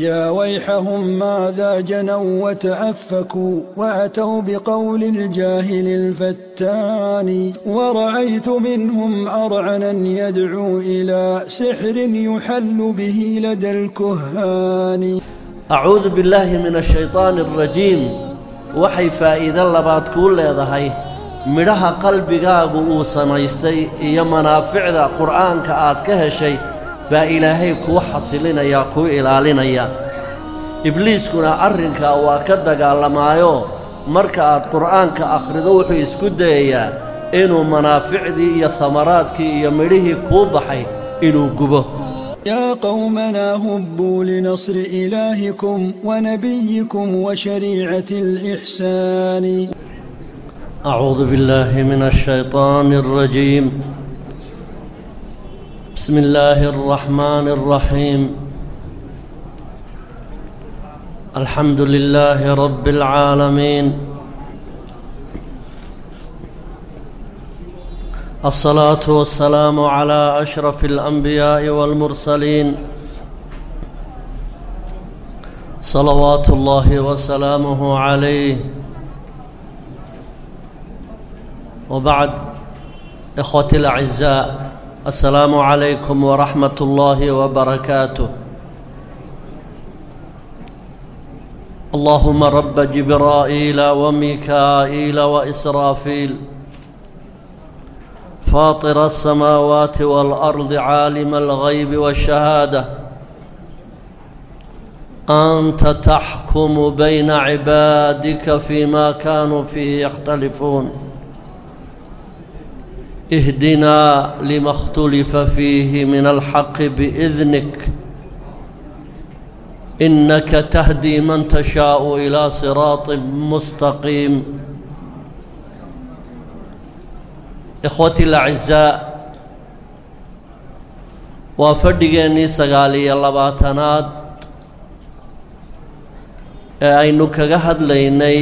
يا ويحهم ماذا جنوا وتأفكوا وأتوا بقول الجاهل الفتان ورأيت منهم أرعنا يدعو إلى سحر يحل به لدى الكهان أعوذ بالله من الشيطان الرجيم waxay faa'iido labaad kuu leedahay midhaha qalbigaagu uu samaystay iyo manaaficda qur'aanka aad ka heshay baa ilaahay kuu xasilinayaa kuu ilaalinaya ibliiskuna arrinkaa waa ka dagaalamaayo marka aad qur'aanka akhrido wuxuu isku dayayaa inuu manaaficdii iyo samaraadkii iyo midhihii kuu baxay inuu gubo يا قومنا هبوا لنصر إلهكم ونبيكم وشريعة الإحسان أعوذ بالله من الشيطان الرجيم بسم الله الرحمن الرحيم الحمد لله رب العالمين الصلاة والسلام على أشرف الأنبياء والمرسلين صلوات الله وسلامه عليه وبعد إخوتي الأعزاء السلام عليكم ورحمة الله وبركاته اللهم رب جبرائيل وميكائيل وإسرافيل فاطر السماوات والأرض عالم الغيب والشهادة أنت تحكم بين عبادك فيما كانوا فيه يختلفون اهدنا لما اختلف فيه من الحق بإذنك إنك تهدي من تشاء إلى صراط مستقيم ikhwati alacizaa waa fadhigeennii sagaal iyo labaatanaad ee aynu kaga hadlaynay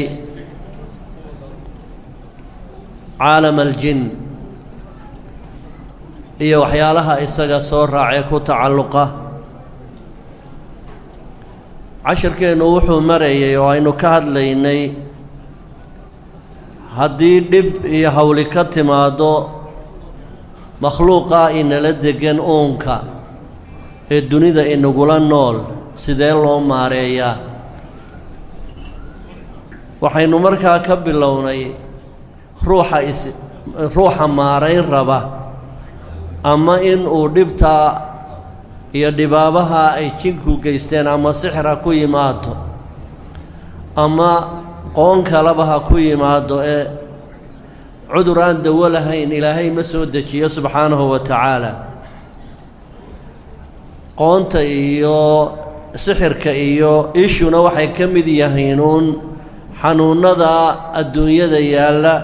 caalam aljin iyo waxyaalaha isaga soo raacee ku tacalluqa. Casharkeennu wuxuu marayay oo aynu ka hadlaynay haddii dhib iyo hawli ka timaaddo makhluuqaa inala deggan uunka ee dunida inagula nool sidee loo maareeyaa? Waxaynu markaa ka bilownay ruuxa is ruuxa maarayn raba ama in uu dhibtaa iyo dhibaabaha ay jinku geysteen ama sixra ku yimaado ama qoon kalaba ha ku yimaado ee cudur aan dawo lahayn ilaahay ma soo dejiyo subxaanahu wa tacaala. Qoonta iyo sixirka iyo ishuna waxay ka mid yahiinuun xanuunnada adduunyada yaalla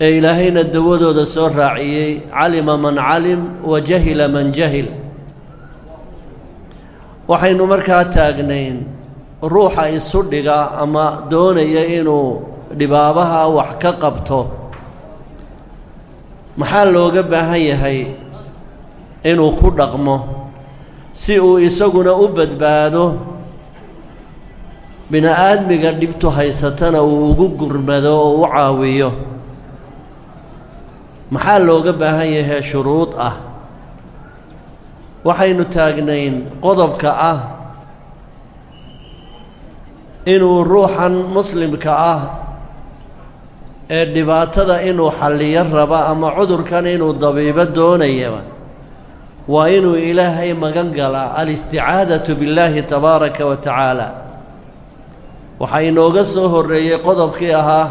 ee ilaahayna dawadooda soo raaciyey calima man calim wa jahila man jahil. Waxaynu markaa taagnayn ruuxa isu dhiga ama doonaya inuu dhibaabaha wax ka qabto. Maxaa looga baahan yahay inuu ku dhaqmo? Si uu isaguna u badbaado bini-aadmiga dhibtu haysatana uu ugu gurmado oo u caawiyo maxaa looga baahan yahay shuruud ah? Waxaynu taagnayn qodobka ah inuu ruuxan muslimka ah ee dhibaatada inuu xalliyo raba ama cudurkan inuu dabiibo doonayaba. Waa inuu ilaahay magan galaa alisticaadatu billaahi tabaaraka wa tacaala. Waxaa inooga soo horreeyey qodobkii ahaa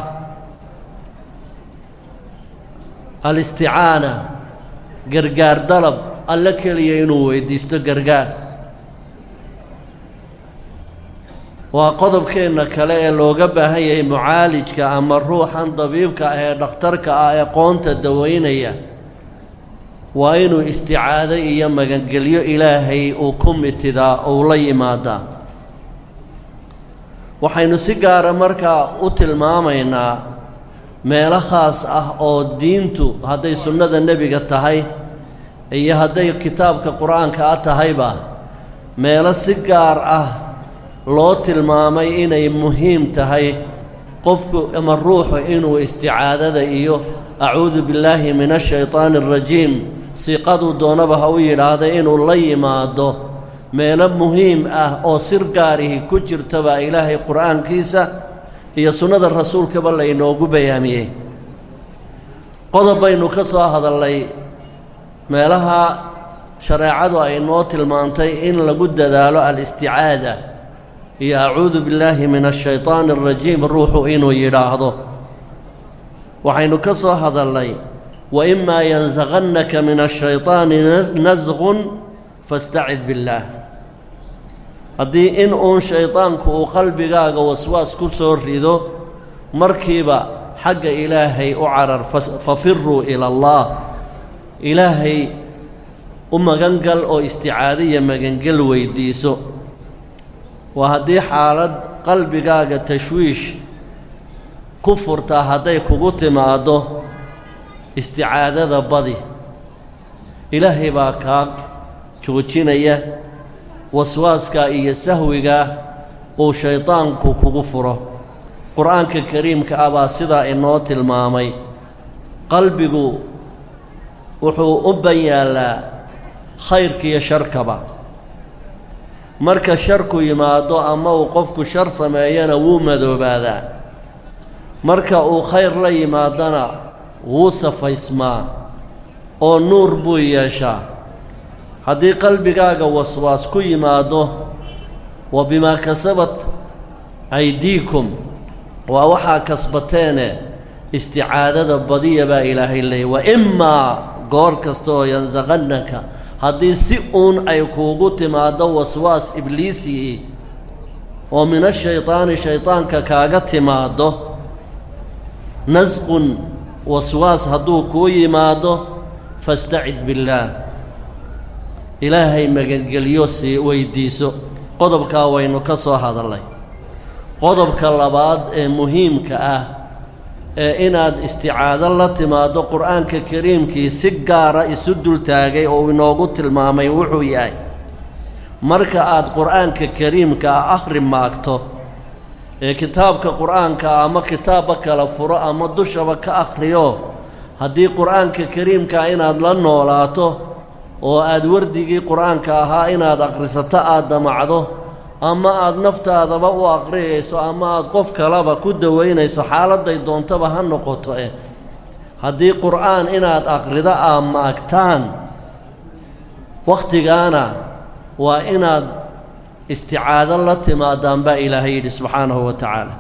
alisticaana gargaar dalab alle keliya inuu weydiisto gargaar. Waa qodobkeenna kale ee looga baahan yahay mucaalijka ama ruuxan dabiibka ah ee dhakhtarka ah ee qoonta dawaynaya waa inuu isticaado iyo magangelyo ilaahay uu ku mitidaa uu la yimaadaa waxaynu si gaara markaa u tilmaamaynaa meelo khaas ah oo diintu hadday sunnada nebiga tahay iyo hadday kitaabka qur'aanka a tahayba meelo si gaar ah loo tilmaamay inay muhiim tahay qofku ama ruuxu inuu isticaadada iyo acuudu billaahi min ashaytaani alrajiim siiqaduu doonaba ha u yidhaahda inuu la yimaado meelo muhiim ah oo sir gaarihi ku jirta baa ilaahay qur'aankiisa iyo sunnada rasuulkaba laynoogu bayaamiyey. Qodob baynu ka soo hadallay meelaha shareecadu ay noo tilmaantay in lagu dadaalo alisticaada iyo acuudu billaahi min ashaytaani alrajiim ruuxu inuu yidhaahdo. Waxaynu ka soo hadalnay wa imaa yansaqannaka min ashaytaani nasqun fastacid billaah haddii in uun shaydaanku uu qalbigaaga waswaas ku soo rido markiiba xagga ilaahay u carar fafiruu ila allah. Ilaahay u magangal oo isticaado iyo magangel weyddiiso waa haddii xaalad qalbigaaga tashwiish ku furtaa hadday kugu timaaddo isticaadada badi. Ilaahay baa kaa joojinaya waswaaskaa iyo sahwigaa uu shaydaanku kugu furo. Qur'aanka kariimka ah sidaa inoo tilmaamay. Qalbigu wuxuu u ban yaallaa khayrkiiyo sharkaba. Marka sharku yimaado ama uu qofku shar sameeyana wuu madoobaadaa. Marka uu khayr la yimaadana wuu safaysmaa oo nuur buu yeeshaa haddii qalbigaaga waswaas ku yimaado wa bimaa kasabat aydiikum waa waxaa kasbateene isticaadada badiya baa ilaahay leeyay wa imaa goor kasta oo yansaqannaka haddii si uun ay kuugu timaaddo waswaas ibliisii oo min ashaydaani shaydaanka kaaga timaaddo nasqun waswaas hadduu kuu yimaaddo fastacid billaah ilaahay magangelyo sii weyddiiso qodobkaa waynu ka soo hadallay. Qodobka labaad ee muhiimka ah ee inaad isticaado la timaaddo qur'aanka kariimkii si gaara isu dultaagay oo inoogu tilmaamay wuxuu yahay marka aad qur'aanka kariimka ah akhri maagto ee kitaabka qur'aanka ama kitaabba kala furo ama dushaba ka akhriyo haddii qur'aanka kariimkaa inaad la noolaato oo aad wardigii qur'aanka ahaa inaad akhrisato aad damacdo ama aad naftaadaba u aqriyayso ama aad qof kaleba ku dawaynayso xaaladday doontaba ha noqoto eh. Haddii qur'aan inaad aqrido aa maagtaan wakhtigaana waa inaad isticaado la timaadaan baa ilaahay yidhi subxaanahu wa tacaala.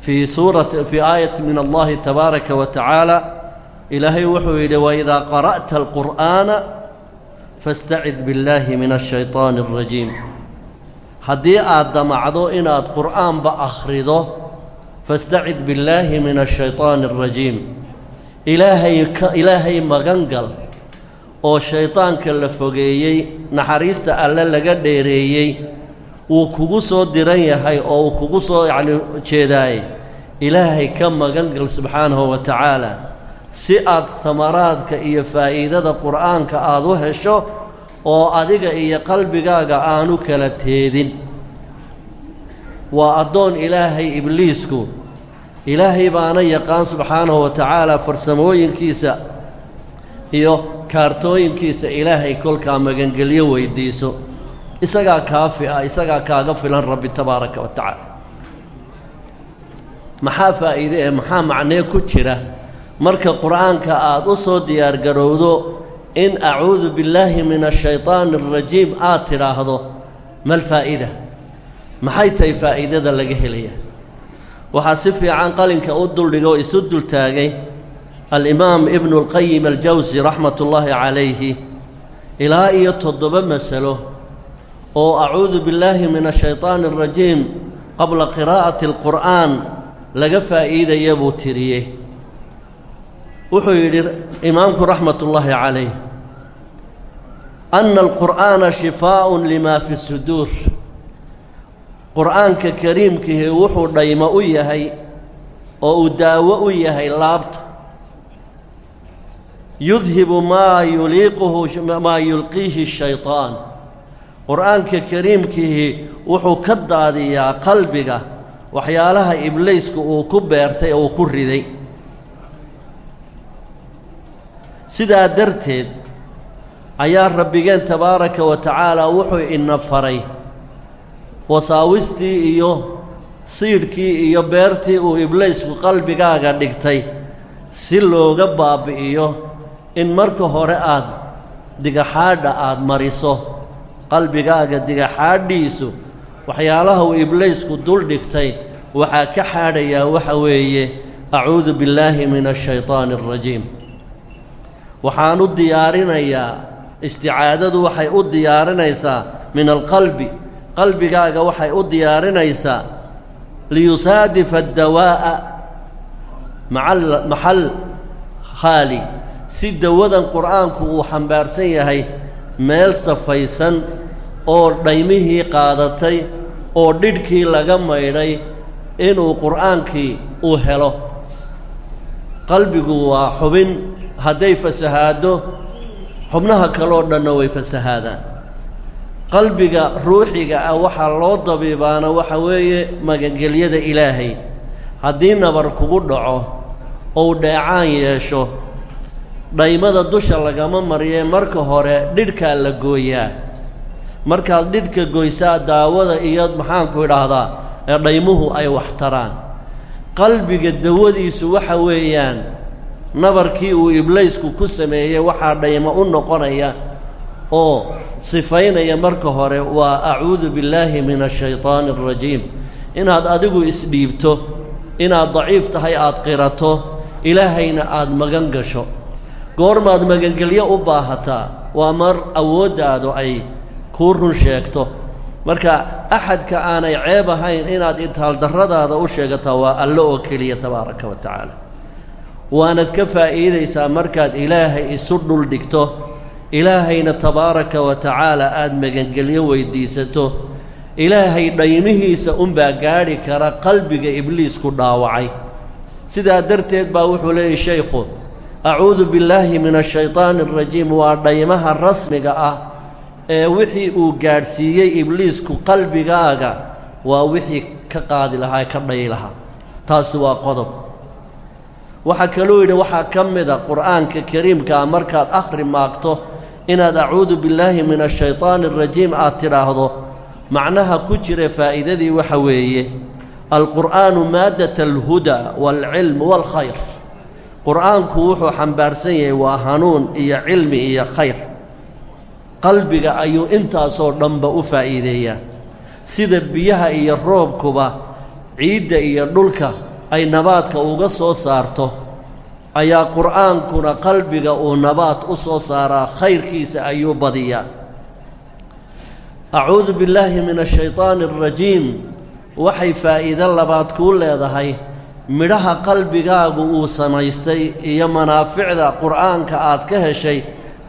Fii suurati fii aayati min allahi tabaaraka wa tacaala ilaahay wuxuu yidhi waidaa qara'ta alqur'aana fastacid billaahi min ashayطaani alrajiim haddii aad damacdo inaad qur'aanba akhrido fastacid billaahi min ashayطaani alrajiim ilaahay ka ilaahay magangal oo shaydaanka la fogeeyey naxariista alle laga dheereeyey wuu kugu soo diran yahay oo uu kugu soo yacni jeedaaye ilaahay ka magangal subxaanahu wa tacaala si aad samaraadka iyo faa'iidada qur'aanka aad u hesho oo adiga iyo qalbigaaga aanu kala teedin. Waa addoon ilaahay ibliisku ilaahay baana yaqaan subxaanahu wa tacaala farsamooyinkiisa iyo kaartooyinkiisa ilaahay kolkaa magangelyo weyddiiso isagaa kaafi ah isagaa kaaga filan rabbi tabaaraka wa tacaala. Maxaa faa'iide ee maxaa macnee ku jira marka qur'aanka aad u soo diyaargarowdo in acuudu billaahi min ashaydaani alrajiim aad tidhaahdo mal faa'iida. Maxay tahay faa'iidada laga helaya waxaa si fiican qalinka u duldhiga isu dultaagay alimaam ibnu اlqayim aljawsi raxmat ullaahi calayhi ilaa iyo toddoba masalo oo acuudu billaahi min ashaydaani alrajiim qabla qiraa'ati alqur'aan laga faa'iidaya buu tiriyey wuxuu yidhi imaamku raxmat ullaahi calayh ana alqur'aana shifaaء lima fi suduur. Qur'aanka kariimkihi wuxuu dhaymo u yahay oo uu daawo u yahay laabta. Yudhibu maa yuliiquhu maa yulqiihi shayطaan qur'aanka kariimkiihi wuxuu ka daadiyaa qalbiga waxyaalaha ibliisku uu ku beertay oo uu ku riday sidaa darteed ayaa rabbigeen tabaaraka wa tacaala wuxuu ina faray. Wasaawistii iyo siidhkii iyo beertii uu ibliisku qalbigaaga dhigtay si looga baabbi'iyo in marka hore aad digaxaadha aad mariso. Qalbigaaga digaxaadhiisu waxyaalaha uu ibliisku dul dhigtay waxaa ka xaadhayaa waxa weeye acuudu billaahi min ashaytaani alrajiim waxaan u diyaarinayaa isticaadadu waxay u diyaarinaysaa min alqalbi. Qalbigaaga waxay u diyaarinaysaa liyusaadifa addawaa'a maxal khaali. Si dawadan qur'aanku uu xambaarsan yahay meel safaysan oo dhaymihii qaadatay oo dhidhkii laga maydhay inuu qur'aankii uu helo. Qalbigu waa xubin hadday fasahaaddo xubnaha kaloo dhanna way fasahaadaan. Qalbiga ruuxiga ah waxaa loo dabiibaana waxa weeye magangelyada ilaahay. Haddii nabar kugu dhaco ou dheecaan yeesho dhaymada dusha lagama mariyee marka hore dhidhkaa la gooyaa. Markaad dhidhka goysaa daawada iyo maxaanku idhaahdaa ee dhaymuhu ay wax taraan. Qalbiga dawadiisu waxa weeyaan nabarkii uu ibliisku ku sameeyey waxaa dhaymo u noqonaya oo sifaynaya marka hore waa acuudu billaahi min ashaytaani alrajiim inaad adigu isdhiibto inaad daciif tahay aad qirato ilaahayna aad magan gasho. Goormaad magangelyo u baahataa waa mar awooddaadu ay kuu run sheegto. Marka axadka aanay ceeb ahayn inaad itaaldarradaada u sheegataa waa allo oo keliya tabaaraka wa tacaala waanad ka faa'iidaysaa markaad ilaahay isu dhul dhigto. Ilaahayna tabaaraka wa tacaala aada magangelyo weyddiisato ilaahay dhaymihiisa unbaa gaadhi kara qalbiga ibliisku dhaawacay. Sidaa darteed baa wuxuu leeyahy shaykhu acuudu billaahi min ashaytaani alrajiim waa dhaymaha rasmiga ah ee wixii uu gaadhsiiyey ibliisku qalbigaaga waa wixii ka qaadi lahaa ka dhayi lahaa. Taasi waa qodob waxaa kaluu yidhi waxaa ka mida qur'aanka kariimkaa markaad akhri maagto inaad acuudu billaahi min ashaytaani alrajiim aad tidhaahdo macnaha ku jira faa'iidadii waxa weeye alqur'aanu maaddat alhudaa waalcilm waalkhayr qur'aanku wuxuu xambaarsan yahay waa hanuun iyo cilmi iyo khayr. Qalbiga ayuu intaasoo dhanba u faa'iideeyaa. Sida biyaha iyo roobkuba ciidda iyo dhulka ay nabaadka uga soo saarto ayaa qur'aankuna qalbiga uu nabaad u soo saaraa khayrkiisa ayuu badiyaa. Acuudu billaahi min ashaytaani alrajiim waxay faa'iido labaad kuu leedahay. Midhaha qalbigaagu uu samaystay iyo manaaficda qur'aanka aad ka heshay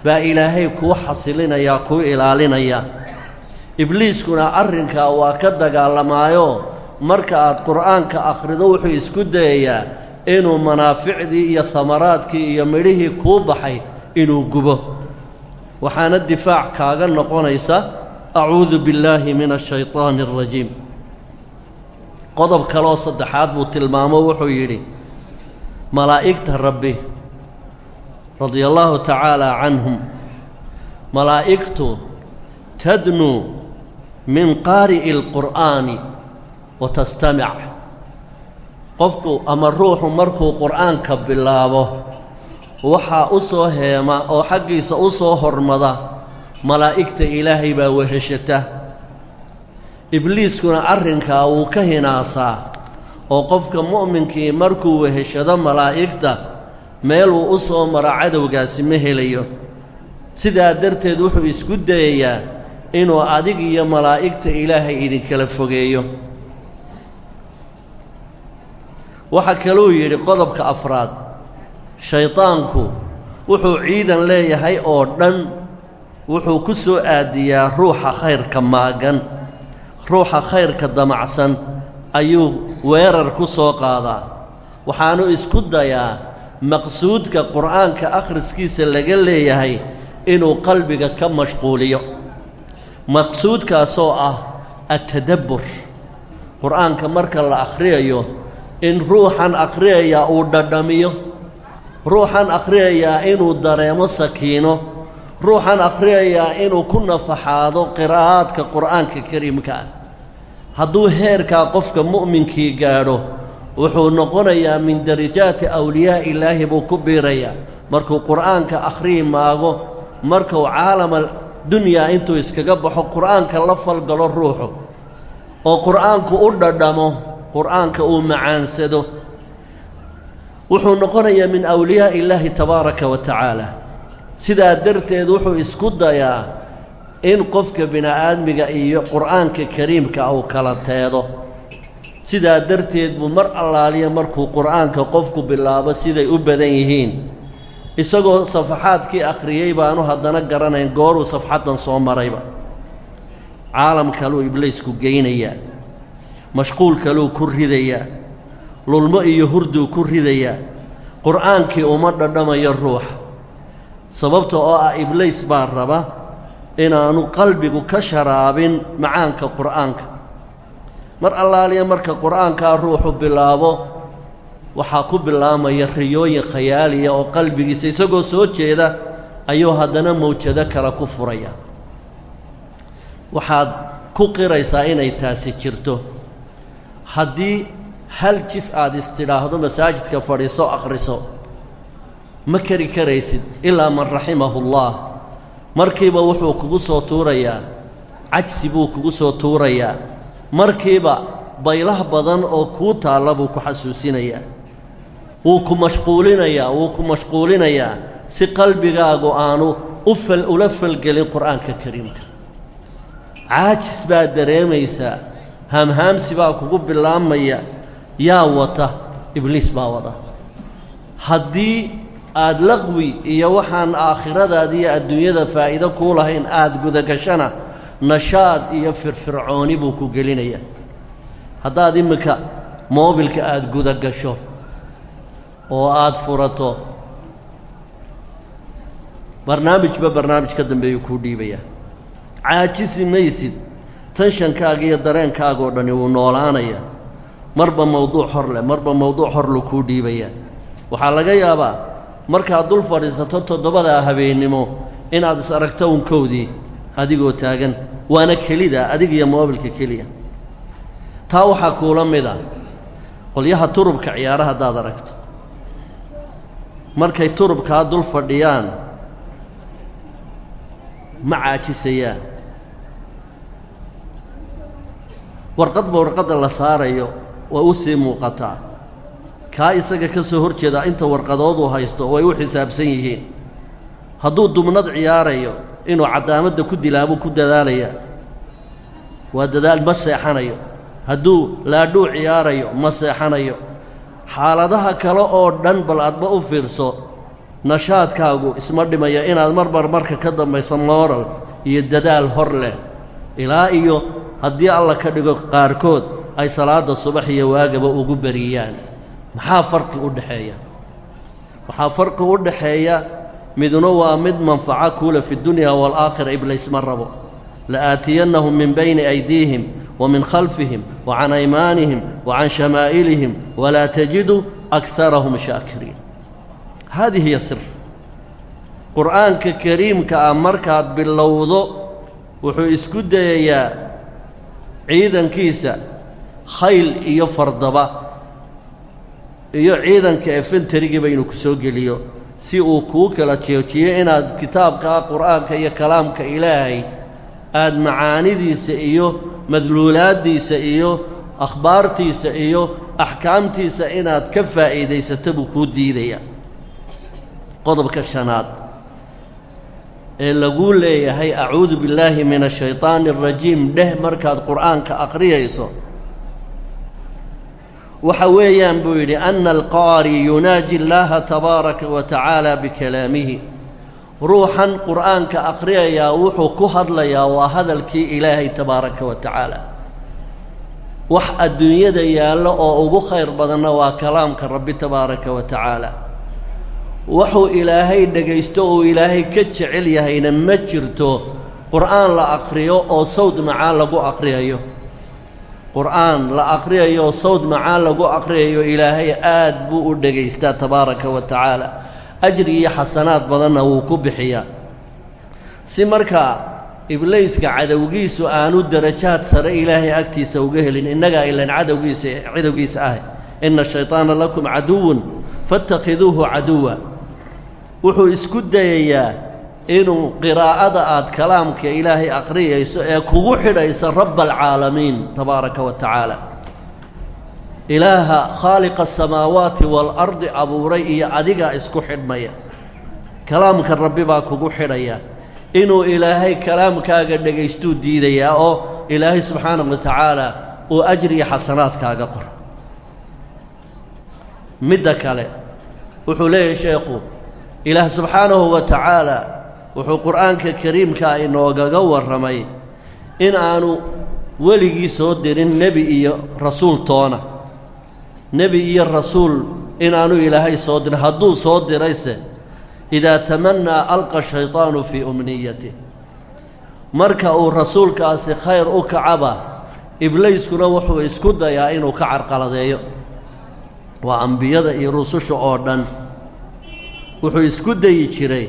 baa ilaahay kuu xasilinayaa kuu ilaalinaya. Ibliiskuna arrinkaa waa ka dagaalamaayo marka aad qur'aanka akhrido wuxuu isku dayayaa inuu manaaficdii iyo hamaraadkii iyo midhihii kuu baxay inuu gubo. Waxaana difaac kaaga noqonaysa acuudu billaahi min ashaytaani alrajiim qodob kaleoo saddexaad buu tilmaamo wuxuu yidhi malaa'igta rabbi radia allaahu tacaala canhum malaa'igtu tadnuu min qaari'i alqur'aani wa tastamic qofku ama ruuxu markuu qur'aanka bilaabo waxaa u soo heema oo xaggiisa u soo hormada malaa'igta ilaahay baa weheshata ibliiskuna arrinkaa wuu ka hinaasaa oo qofka mu'minkii markuu weheshado malaa'igta meel uu u soo maro cadowgaasi ma helayo sidaa darteed wuxuu isku dayayaa inuu adig iyo malaa'igta ilaahay idinkala fogeeyo waxaa kaluu yidhi qodobka afraad shaydaanku wuxuu ciidan leeyahay oo dhan wuxuu ku soo aadiyaa ruuxa khayrka maagan. Ruuxa khayrka damacsan ayuu weerar ku soo qaadaa. Waxaanu isku dayaa maqsuudka qur'aanka akhriskiisa laga leeyahay inuu qalbiga ka mashquuliyo. Maqsuudkaasoo ah attadabbur. Qur'aanka marka la akhriyayo in ruuxan akhriyayaa uu dhadhamiyo ruuxan akhriyayaa inuu dareemo sakiino ruuxan akhriyayaa inuu ku nafaxaado qiraa'aadka qur'aanka kariimka. Ah hadduu heerkaa qofka mu'minkii gaadho wuxuu noqonayaa min darajaati awliyaa ilaahi buu ku biirayaa. Markuu qur'aanka akhriyi maago markuu caalama dunyaa intuu iskaga baxo qur'aanka la falgalo ruuxu. Oo qur'aanku u dhadhamo qur'aanka uu macaansado wuxuu noqonayaa min awliyaa illaahi tabaaraka wa tacaala. Sidaa darteed wuxuu isku dayaa in qofka bini'aadmiga iyo qur'aanka kariimka uu kala teedo. Sidaa darteed buu mar allaaliya markuu qur'aanka qofku bilaabo siday u badan yihiin. Isagoo safaxaadkii akhriyey baanu haddana garanayn gooruu safxaddan soo marayba. Caalam kaluu ibliisku geynayaa mashquul kaluu ku ridayaa lulmo iyo hurduu ku ridayaa qur'aankii uma dhadhamayo ruuxa sababta oo ah ibliis baa raba inaanu qalbigu ka sharaabin macaanka qur'aanka. Mar allaaliya marka qur'aankaa ruuxu bilaabo waxaa ku bilaamaya riyooyin khayaaliya oo qalbigiisa isagoo soo jeeda ayuu haddana mawjado kale ku furaya. Waxaad ku qiraysaa inay taasi jirto haddii hal jis aad istidhaahdo masaajidka fadhiiso akhriso ma kari karaysid ilaa man raximahullaah markiiba wuxuu kugu soo tuurayaa cajsi buu kugu soo tuurayaa. Markiiba baylah badan oo kuu taalla buu ku xasuusinayaa. Wuu ku mashquulinayaa wuu ku mashquulinayaa si qalbigaagu aanu u fal ula falgelin qur'aanka kariimka. Caajis baad dareemaysaa haamhaamsi baa kugu bilaabmaya yaa wata ibliis baa wada. Haddii aad laqwi iyo waxaan aakhiradaada iyo adduunyada faa'iido kuu lahayn aad gudagashana nashaad iyo firfircooni buu ku gelinayaa haddaad imminka moobilka aada gudagasho oo aad furato barnaamijba barnaamij ka dambeeyuu kuu dhiibayaa caajisi maysid tanshankaaga iyo dareenkaaga oo dhani wuu noolaanayaa marba mawduuc hor leh marba mawduuc hor lu kuu dhiibayaa waxaa laga yaabaa markaad dul fadhiisato toddobadaa habeennimo inaad is aragto unkowdii adigoo taagan. Waana kelida adig iyo moobilka keliya. Taa waxaa kuula mid ah qolyaha turubka ciyaara haddaad aragto. Markay turubkaa dul fadhiyaan ma caajisayaan warqadba warqadda la saarayo way u sii muuqataa kaa isaga ka soo hor jeedaa inta warqadooduu haysto way u xisaabsan yihiin. Hadduu dubnad ciyaarayo inuu caddaamadda ku dilaabuu ku dadaalayaa waa dadaal ma seexanayo. Hadduu laadhuu ciyaarayo ma seexanayo. Xaaladaha kale oo dhan bal adba u fiirso nashaadkaagu isma dhimayo inaad marmar marka ka dambayso mooral iyo dadaal hor leh. Ilaa iyo haddii alla ka dhigo qaarkood ay salaadda subax iyo waagaba ugu beriyaan. Maxaa farqi u dhexeeya waxaa farqi u dhaxeeya midna waa mid manfaco kuula fi dunya waalaakhira ibliis ma rabo. La'aatiyannahum min bayni aydiihim wa min khalfihim wa can aymaanihim wa can shamaa'ilihim walaa tajidu akarahum shaakiriin. Haadihi hiya sir qur'aanka kariimka ah markaad bilowdo wuxuu isku dayayaa ciidankiisa khayl iyo fardaba iyo ciidanka efenterigiiba inuu ku soo geliyo si uu kuu kala joojiyo inaad kitaabkaa qur'aanka iyo kalaamka ilaahay aad macaanidiisa iyo madluulaaddiisa iyo akhbaartiisa iyo axkaamtiisa inaad ka faa'iidaysato buu kuu diidaya. Qodobka shanaad ee laguu leeyahay acuudu billaahi min ashaytaani arajiim dheh markaad qur'aanka akhriyayso. Waxa weeyaan buu yidhi ana alqaari yunaaji allaaha tabaaraka wa tacaala bikalaamihi. Ruuxan qur'aanka akhriyayaa wuxuu ku hadlayaa waa hadalkii ilaahay tabaaraka wa tacaala. Wax adduunyada yaallo oo ugu khayr badanna waa kalaamka rabbi tabaaraka wa tacaala wuxuu ilaahay dhegaysto uu ilaahay ka jecel yahayna ma jirto qur'aan la aqriyo oo sawd macaan lagu aqriyayo qur'aan la aqriyayo sawd macaan lagu aqriyayo ilaahay aad buu u dhegaystaa tabaaraka wa tacaala. Ajri iyo xasanaad badanna wuu ku bixiyaa. Si markaa iblayska cadowgiisu aanu darajaad sare ilaahay agtiisa uga helin innagaa ilan cadowgiisa cadowgiisa ah inna shayطaana lakum caduwun faاtakhiduuhu caduwa. Wuxuu isku dayayaa inuu qiraa'ada aad kalaamka ilaahay aqriyayso ee kugu xidhaysa raba alcaalamiin tabaaraka wa tacaala. Ilaaha khaaliqa asamaawaati waalardi abuuray iyo adigaa isku xidhmaya. Kalaamka rabbi baa kugu xidhaya. Inuu ilaahay kalaamkaaga dhegaystuu diidayaa oo ilaahay subxaanahu wa tacaala uu ajriya xasanaadkaaga qor. Midda kale wuxuu leeyahay sheekhu ilaah subxaanahu wa tacaala wuxuu qur'aanka kariimkaa inoogaga warramay in aanu weligii soo dirin nebi iyo rasuul toona. Nebi iyo rasuul inaanu ilaahay soo dirin hadduu soo dirayse idaa tamannaa alqa shayطaanu fii umniyatih marka uu rasuulkaasi khayr u kacaba iblayskuna wuxuu isku dayaa inuu ka carqaladeeyo waa ambiyada iyo rususha oo dhan wuxuu isku dayi jiray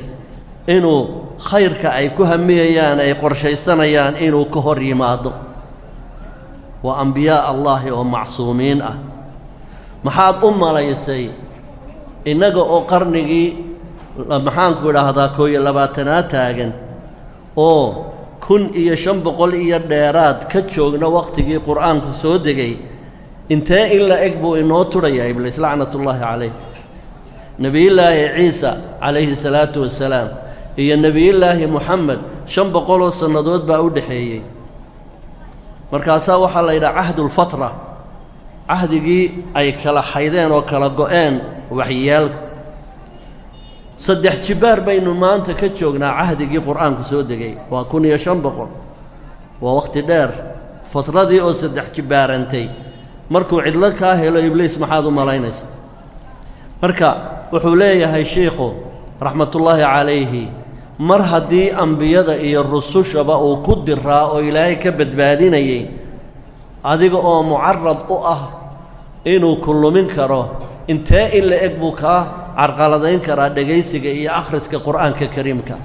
inuu khayrka ay ku hamiyayaan ay qorshaysanayaan inuu ka hor yimaado. Waa ambiyaa allaahi oo macsuumiin ah. Maxaad u malaysay innaga oo qarnigii maxaanku idhaahdaa koo iyo labaatanaad taagan oo kun iyo shan boqol iyo dheeraad ka joogna wakhtigii qur'aanku soo degay intee in la eg buu inoo tudhayaa ibliis lacnatullaahi calayh. Nebiyullaahi ciisa calayhi salaatu wasalaam iyo nebiyullaahi moxamed shan boqoloo sannadood baa u dhexeeyey markaasaa waxaa la yidhaha cahdulfatra cahdigii ay kala xaydeen oo kala go'een waxyaalka saddex jibbaar baynu maanta ka joognaa cahdigii qur'aanku soo degay. Waa kun iyo shan boqol. Waa wakhti dheer. Fatradii oo saddex jibbaarantay markuu cidlo kaa helo ibliis maxaad u malaynaysa marka wuxuu leeyahay shiikhu raxmatullaahi calayhi mar haddii ambiyada iyo rusushaba uu ku diraa oo ilaahay ka badbaadinayay adiga oo mucarad u ah inuu ku lumin karo intee in la eg buu kaa carqaladayn karaa dhegaysiga iyo akhriska qur'aanka kariimka?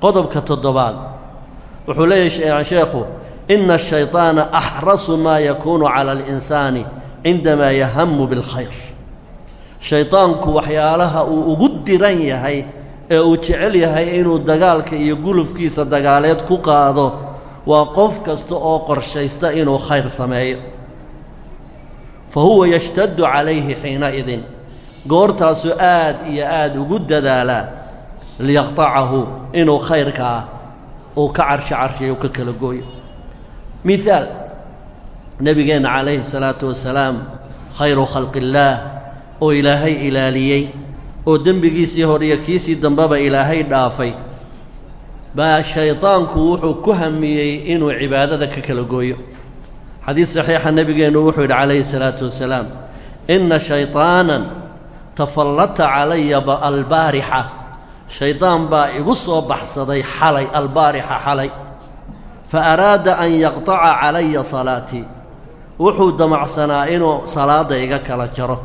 Qodobka toddobaad. Wuxuu leeyahay sheekhu ina ashayطaana axrasu maa yakuunu cala alinsaani cindamaa yahamu bilkhayr shaydaanku waxyaalaha uu ugu diran yahay ee uu jecel yahay inuu dagaalka iyo gulufkiisa dagaaleed ku qaado. Waa qof kasta oo qorshaysta inuu khayr sameeyo. Fa huwa yashtaddu calayhi xiinaidin goortaasuu aad iyo aad ugu dadaalaa. Liyaqtacahu inuu khayrka ah uu ka carsho carshiyo u ka kala gooyo mihaal nebigeenna calayhi salaatu wasalaam khayru khalqi illaah oo ilaahay ilaaliyey oo dembigiisii hor iyo kiisii dambeba ilaahay dhaafay. Baa shaydaanku wuxuu ku hamiyey inuu cibaadada ka kala gooyo. Xadiid saxiixa nebigeennu wuxuu yidhi calayhi salaatu wasalaam inna shayطaanan tafallata calaya albaarixa. Shaydaan baa igu soo baxsaday xalay albaarixa xalay fa araada an yaqtaca calaya salaatii wuxuu damacsanaa inuu salaadda iga kala jaro.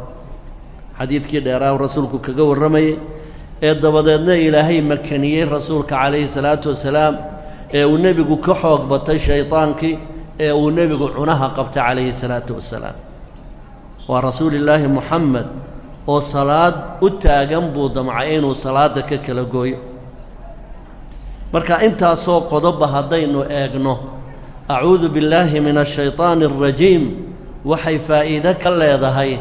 Xadiidkii dheeraa rasuulku kaga warramayey ee dabadeedna ilaahay makaniyey rasuulka calayhi salaatu wasalaam ee uu nebigu ka xoog batay shaydaankii ee uu nebigu cunaha qabtay calayhi salaatu wasalaam. Waa rasuulillaahi moxamed oo salaad u taagan buu damcay inuu salaadda ka kala gooyo marka intaasoo qodoba haddaynu eegno acuudu billaahi min ashayطaani alrajiim waxay faa'iide ka leedahay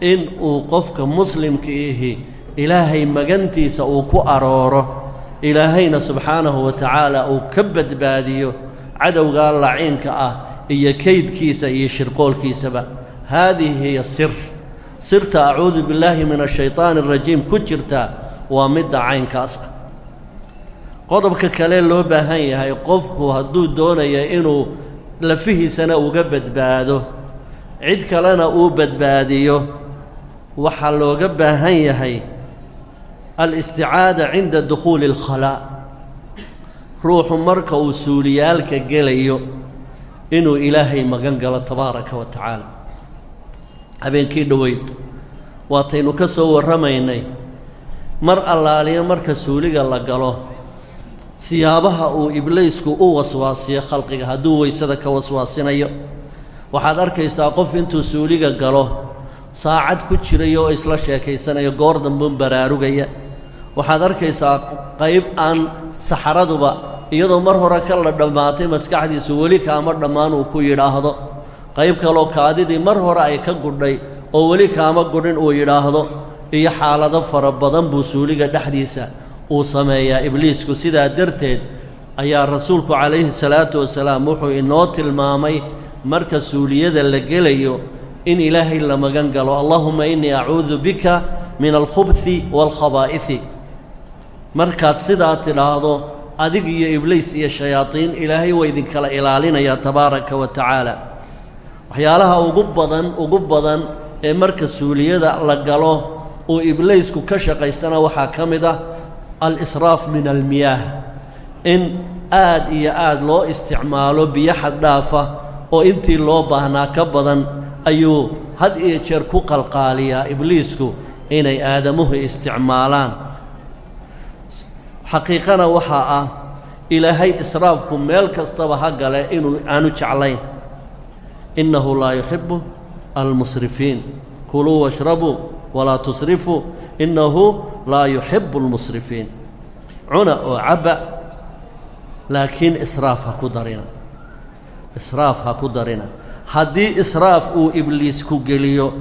in uu qofka muslimka ihi ilaahay magantiisa uu ku arooro ilaahayna subxaanahu wa tacaala uu ka badbaadiyo cadowgaa laciinka ah iyo kaydkiisa iyo shirqoolkiisaba. Haadihi hiya sir. Sirta acuudu billaahi min ashayطaani alrajiim ku jirta waa midda caynkaas ah qodobka kale loo baahan yahay qofku hadduu doonaya inuu lafihiisana uga badbaado. Cid kalena uu badbaadiyo. Waxaa looga baahan yahay alisticaada cinda dukhuuli اlkhalaa ruuxu marka uu suuliyaalka gelayo inuu ilaahay magan galo tabaaraka wa tacaala. Habeenkii dhoweyd waataynu ka soo warramaynay. Mar allaaliyo marka suuliga la galo siyaabaha uu ibliisku u waswaasiyo khalqiga hadduu weysada ka waswaasinayo. Waxaad arkaysaa qof intuu suuliga galo saacad ku jiraya oo isla sheekaysanayo goor dambuun baraarugaya. Waxaad arkaysaa qayb aan saxaraduba iyadoo mar hore ka la dhammaatay maskaxdiisu weli kaama dhammaan uu ku yidhaahdo. Qayb kaloo kaadidii mar hore ay ka gudhay oo weli kaama gudhin uu yidhaahdo. Iyo xaalado fara badan buu suuliga dhexdiisa uu sameeyaa ibliisku sidaa darteed ayaa rasuulku calayhi salaatu wasalaam wuxuu inoo tilmaamay marka suuliyada la gelayo in ilaahay la magan galo. Allahuma innii acuudu bika min alkhubhi waalkhabaa'ihi markaad sidaa tidhaahdo adig iyo ibliis iyo shayaadiin ilaahay waa idinkala ilaalinayaa tabaaraka wa tacaala. Waxyaalaha ugu badan ugu badan ee marka suuliyada la galo uu ibliisku ka shaqaystana waxaa ka mid ah al-israaf min almiyaah in aad iyo aad loo isticmaalo biyo xad dhaafa oo intii loo baahnaa ka badan ayuu had iyo jeer ku qalqaaliyaa ibliisku inay aadamuhu isticmaalaan. Xaqiiqana waxaa ah ilaahay israafku meel kastaba ha gale inuu aanu jeclayn. Innahu laa yuxibbu almusrifiin. Kuluu washrabuu walaa tusrifuu innahu laa yuxibbu almusrifiin. Cuna oo cabba laakiin israaf ha ku darina. Israaf ha ku darina. Haddii israaf uu ibliis ku geliyo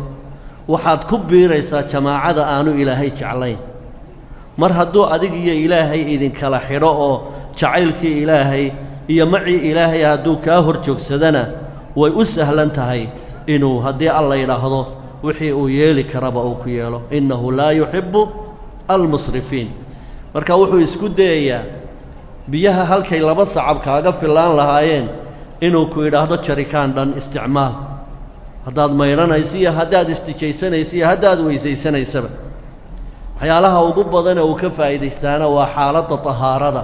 waxaad ku biiraysaa jamaacada aanu ilaahay jeclayn. Mar hadduu adig iyo ilaahay idinkala xidho oo jacaylkii ilaahay iyo macii ilaahay hadduu kaa hor joogsadana way u sahlan tahay inuu haddii alla wixii uu yeeli karaba uu ku yeelo. Innahu laa yuxibbu almusrifiin. Marka wuxuu isku dayayaa biyaha halkay laba sacab kaaga fillaan lahaayeen inuu ku yidhaahdo jarikaan dhan isticmaal. Haddaad maydhanayso iyo haddaad isdijaysanayso iyo haddaad weysaysanaysaba. Waxyaalaha ugu badane uu ka faa'iidaystaana waa xaaladda tahaarada.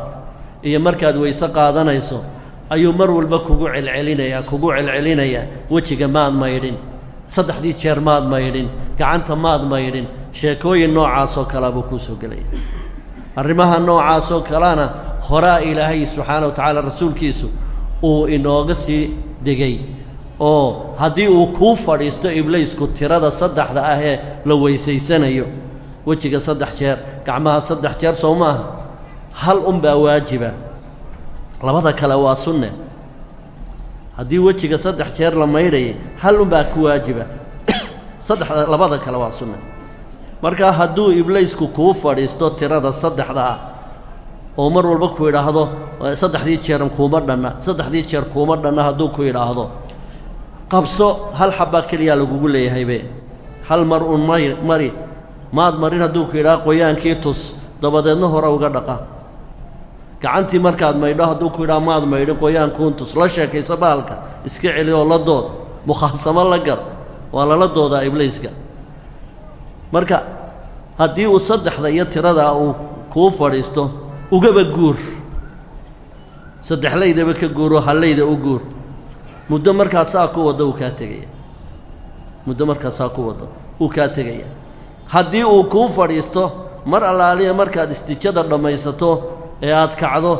Iyo markaad weyse qaadanayso ayuu mar walba kugu celcelinayaa kugu celcelinayaa wejiga maad maydhin saddexdii jeer maad maydhin gacanta maad maydhin sheekooyin noocaasoo kalea buu kuu soo gelaya. Arrimaha noocaasoo kalena horaa ilaahay subxaana wa tacaala rasuulkiisu uu inooga sii degay oo haddii uu kuu fadhiisto ibliisku tirada saddexda ah ee la weysaysanayo wejiga saddex jeer gacmaha saddex jeer soo maaha hal unbaa waajiba. Labada kale waa sunne haddii wejiga saddex jeer la maydhayay hal unbaa ku waajiba. Saddexda labada kale waa sunne markaa hadduu ibliisku kuu fadhiisto tirada saddexda ah oo mar walba ku yidhaahdo saddexdii jeeran kuuma dhanna saddexdii jeer kuuma dhanna hadduu ku yidhaahdo. Qabso hal xabbaa keliyaa lagugu leeyahaybe hal mar un may mari maad marin hadduu ku yidhaha qoyaankii tus dabadeedna hore uga dhaqa gacantii markaad maydho hadduu ku yidhaha maad maydhin qoyaankuun tus la sheekayso baalka iska celi oo la dood mukhaasamo la gal waa lala doodaa ibliiska. Marka haddii uu saddexda iyo tiradaa uu kuu fadhiisto ugaba guur. Saddexlaydaba ka guuro hallayda u guur. Muddo markaad saa ku waddo uu kaa tegaya. Muddo markaad saa ku waddo uu kaa tegaya. Haddii uu kuu fadhiisto mar allaaliya markaad istijada dhammaysato ee aad kacdo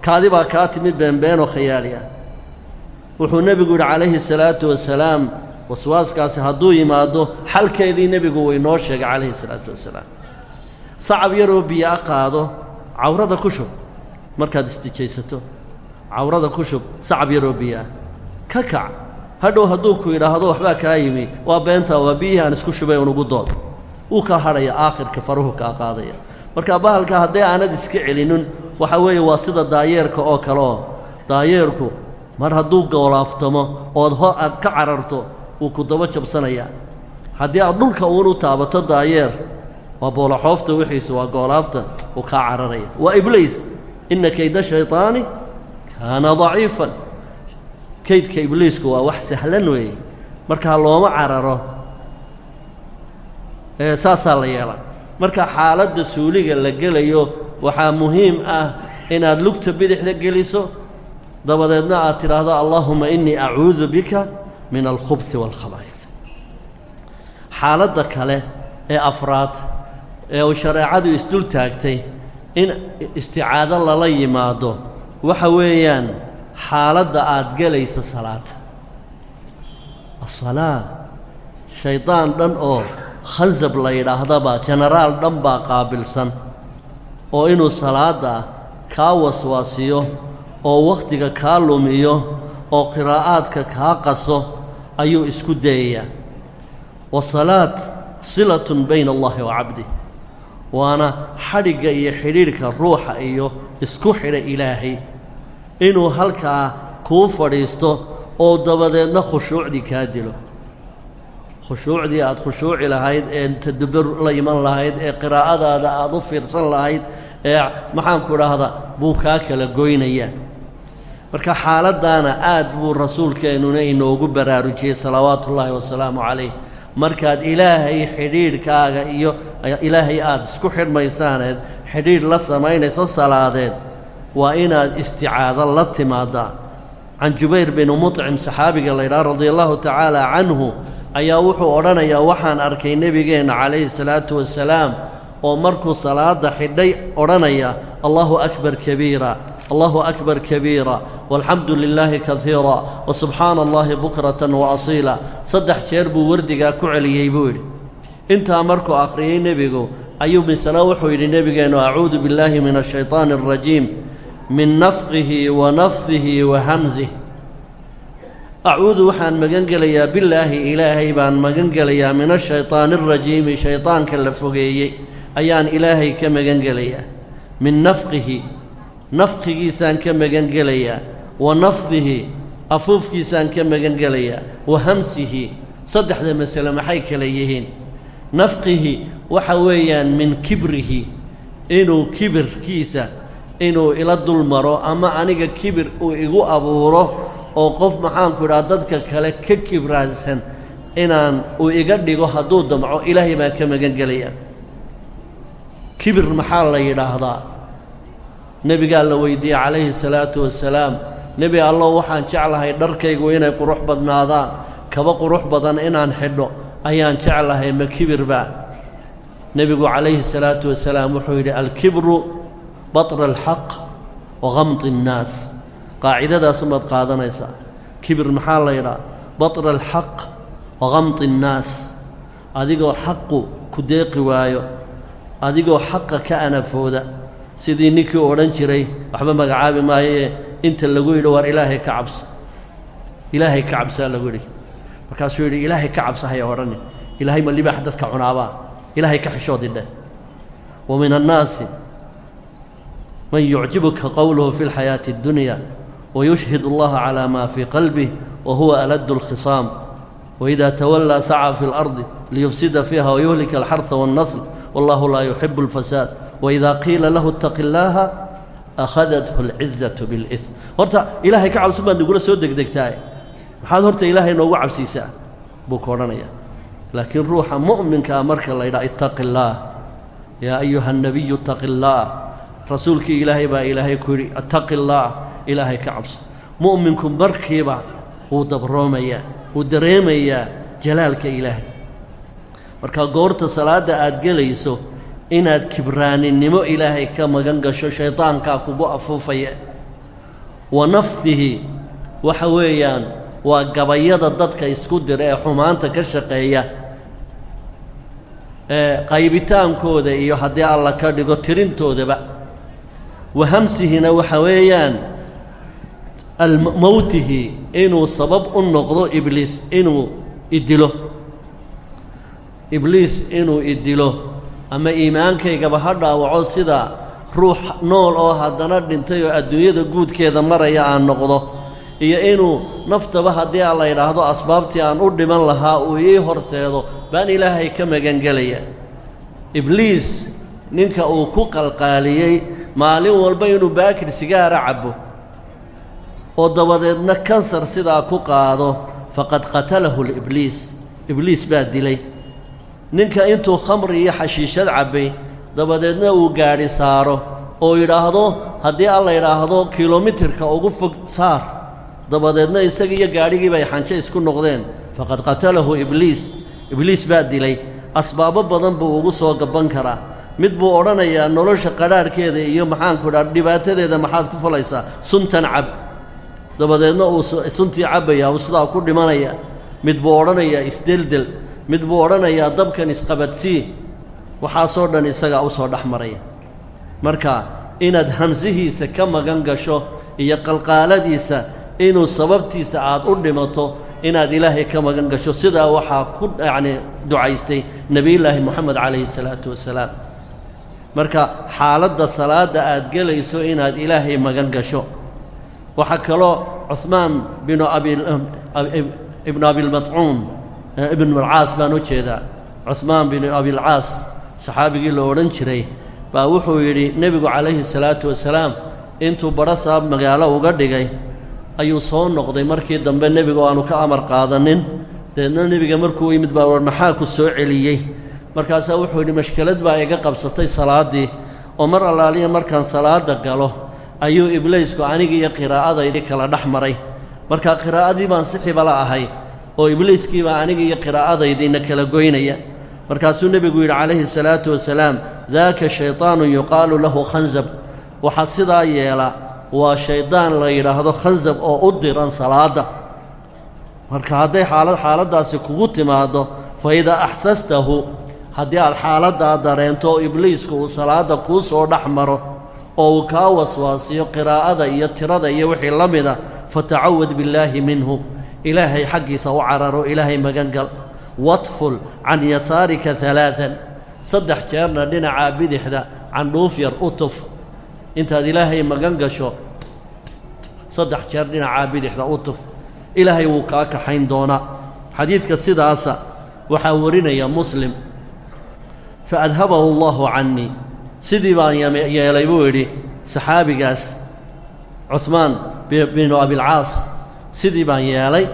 kaadi baa kaa timid beenbeenoo khayaali ah. Wuxuu nebigu yidhi calayhi salaatu wasalaam waswaaskaasi hadduu yimaado xalkeedii nebigu uu inoo sheegay calayhi salaatu wasalaam. Sacab yaroo biyo a qaado cawrada ku shub markaad istijaysato cawrada ku shub sacab yaroo biyo ah ka kac hadhow hadduu ku yidhaahdo waxbaa kaa yimi waa beentaa waa biyihii aan isku shubay unugu dood. Wuu kaa hadhaya aakhirka faruhu kaa qaadaya. Marka bahalka haddii aanad iska celinin waxa weeye waa sida daayeerka oo kale oo daayeerku mar hadduu goolaaftamo ood ho aad ka cararto wuu ku daba jabsanayaa. Haddii aad dhulka uunu taabato daayeer waa boolaxoofta wixiisu waa goolaafta uu kaa cararaya. Waa ibliis inna kayda shayطaani kaana daciifan. Kaydka ibliisku waa wax sahlan weeye. Markaa looma cararo saasaa la yeelaa. Marka xaaladda suuliga la gelayo waxaa muhiim ah inaad lugta bidixda geliso. Dabadeedna aad tidhaahdo allaahuma innii acuudu bika min alkhubhi waalkhabaa'id xaaladda kale ee afraad ee uu shareecadu isdul taagtay in isticaado lala yimaado waxa weeyaan xaaladda aad gelaysa salaada asalaa shaydaan dhan oo khansab la yidhaahdaba jenaraal dhan baa qaabilsan oo inuu salaadda kaa waswaasiyo oo wakhtiga kaa lumiyo oo qiraa'aadka kaa qaso ayuu isku dayayaa. Wasalaad silatun bayna allahi wa cabdih waana xadhigga iyo xidhiidhka ruuxa iyo isku xidha ilaahay. Inuu halkaa kuu fadhiisto oo dabadeedna khushuucdii kaa dilo khushuucdii aad khushuuci lahayd ee tadabbur la iman lahayd ee qiraa'adaada aad u fiirsan lahayd ee maxaanku idhaahda buu kaa kala goynayaa marka xaaladdaana aad buu rasuulkeennuna inoogu baraarujiyey salawaatu ullaahi wasalaamu calayh. Markaad ilaahay xidhiidhkaaga iyo ilaahay aad isku xidhmaysaaneed xidhiidh la samaynayso salaadeed waa inaad isticaado la timaaddaa can jubayr binu muطcim saxaabiga la ydhaha radia allahu tacaala canhu ayaa wuxuu odhanayaa waxaan arkay nebigeenna calayhi salaatu wasalaam oo markuu salaadda xidhay odhanaya allahu akbar kabiira allahu akbar kabiira walxamdu lilaahi kaiira wasubxaana allahi bukratan wa asiila saddex jeer buu wardigaa ku celiyey buu yidhi. Intaa markuu akhriyey nebigu ayuu misna wuxuu yidhi nebigeennu acuudu billaahi min ashayطaani alrajiim min nafqihi wa nafdihi wa hamsih acuudu waxaan magan gelayaa bilaahi ilaahay baan magan gelayaa min ashayطaani alrajiimi shayطaanka la fogeeyey ayaan ilaahay ka magan gelayaa min nafqihi nafqigiisaan ka magan gelayaa wa nafdihi afuufkiisaan ka magan gelayaa wa hamsihi saddexda masale maxay kala yihiin nafqihi waxa weeyaan min kibrihi inuu kibirkiisa inuu ila dul maro ama aniga kibir uu igu abuuro oo qof maxaanku idhaha dadka kale ka kibraansan inaan uu iga dhigo hadduu damco ilaahay baan ka magan gelayaa kibir maxaa la yidhaahdaa? Nebigaa la weydiiyey calayhi salaatu wasalaam nebi allow waxaan jeclahay dharkaygu inay qurux badnaadaan. Kaba qurux badan inaan xidho ayaan jeclahay ma kibirba nebigu calayhi salaatu wasalaam wuxuu yidhi alkibru batra alxaq wa gamti annaas qaacidadaas qaacidadaasumaad qaadanaysaa kibir maxaa laydhaa batna alxaq wakamti annaas. Adigoo xaqu ku deeqi waayo. Adigoo xaqa ka anafooda. Sidii ninkii odhan jiray waxba magacaabi maayee inta lagu yidhi waar ilaahay ka cabso ilaahay ka cabsaa lagu yidhi. Markaasuu yidhi ilaahay ka cabsa haya odhani. Ilaahay ma libaax dadka cunaabaa. Ilaahay ka xishoodi dheh wa min annaasi man yucjibuka qowluhu fi lxayaati اddunya wayushhid اllaha calى ma fii qalbih wa huwa aladu اlkhisaam waإida tawallaa sacaa fi اlardi liyufsida fiiha wayuhlika alxarha waاnnasl wallahu laa yuxibu اlfasaad waإida qiila lahu اtaqi اllaaha akhadathu اlcizaة biاlإثm horta ilaahay ka cabsan baad nagula soo degdegtaaye maxaad horta ilaahay noogu cabsiisaa buu ku odhanaya laakiin ruuxa mu'minkaa marka la ydhaha ittaqi اllaah yaa ayuha الnabiyu اtaqi اllaah rasuulkii ilaahay baa ilaahay ka cabso. Mu'minku markiiba wuu dabroomayaa wuu dareemayaa jalaalka ilaahay. Marka goorta salaadda aad gelayso inaad kibraaninimo ilaahay ka magan gasho shaydaankaa kugu afuufaya. Wa nafdihi waxa weeyaan waa gabayada dadka isku dira ee xumaanta ka shaqeeya ee qaybitaankooda iyo haddii alla ka dhigo tirintoodaba wa hamsihina waxa weeyaan almowtihi inuu sabab u noqdo ibliis inuu idilo ibliis inuu idilo ama iimaankaygaba ha dhaawaco sida ruux nool oo haddana dhintay oo adduunyada guudkeeda maraya aan noqdo. Iyo inuu naftaba haddii aan la yidhaahdo asbaabtii aan u dhiman lahaa uu ii horseedo baan ilaahay ka magangelaya ibliis ninka uu ku qalqaaliyey maalin walba inuu baakir sigaara cabbo oo dabadeedna kansar sidaa ku qaado faqad qatalahu libliis ibliis baa dilay. Ninka intuu khamri iyo xashiishad cabbay dabadeedna uu gaadhi saaro oo yidhaahdo haddii alla yidhaahdo kilomitirka ugu fog saar. Dabadeedna isaga iyo gaadhigii bay xanjo isku noqdeen. Faqad qatalahu ibliis. Ibliis baa dilay. Asbaabo badan buu ugu soo gabban karaa. Mid buu odhanayaa nolosha qadhaadhkeeda iyo maxaanku dhaa dhibaatadeeda maxaad ku falaysaa. Suntan cab dabadeedna uu suntii cabbayaa uu sidaa ku dhimanaya mid buu odhanayaa isdeldel mid buu odhanayaa dabkan isqabadsii waxaasoo dhan isagaa u soo dhex maraya. Marka inaad hamsihiisa ka magan gasho iyo qalqaaladiisa inuu sababtiisa aad u dhimato inaad ilaahay ka magan gasho sidaa waxaa ku yacni ducaystay nebiyullaahi moxamed calayhi salaatu wasalaam. Marka xaaladda salaadda aad gelayso inaad ilaahay magan gasho waxaa kaloo cuhmaan binu abiibnu abilmadcuun ibnulcaas baan u jeedaa cuhmaan binu abilcaas saxaabigii la odhan jiray baa wuxuu yidhi nebigu calayhi salaatu wasalaam intuu badhasaab magaalo uga dhigay ayuu soo noqday markii dambe nebigu aanu ka amar qaadanin. Dabeedna nebiga markuu yimid baa maxaa ku soo celiyey? Markaasaa wuxuu yidhi mashkelad baa iga qabsatay salaaddii oo mar allaaliya markaan salaadda galo ayuu ibliisku anigiiyo qiraa'adaydii kala dhex maray. Markaa qiraa'adii baan si xibala ahay oo ibliiskiibaa aniga iyo qiraa'adaydiina kala goynaya. Markaasuu nebigu yidhi calayhi salaatu wasalaam daaka shaytaanun yuqaalu lahu khansab waxaa sidaa yeela waa shaydaan la yidhaahdo khansab oo u diran salaadda. Marka hadday xaalad xaaladdaasi kugu timaaddo fa idaa axsastahu haddii aad xaaladdaa dareento oo ibliisku uu salaadda kuu soo dhex maro oo uu kaa waswaasiyo qiraa'ada iyo tirada iyo wixii la mida fatacawad billaahi minhu. Ilaahay xaggiisa u cararo ilaahay magan gal wadful can yasaarika alaaan saddex jeerna dhinacaa bidixda candhuuf yar u tuf. Intaad ilaahay magan gasho saddex jeer dhinacaa bidixda u tuf. Ilaahay wuu kaa kaxayn doonaa xadiidka sidaasa waxaa warinaya muslim. Fa adhabahu allahu cannii sidii baan yeelay buu yidhi saxaabigaas cuhmaan binu abilcaas sidii baan yeelay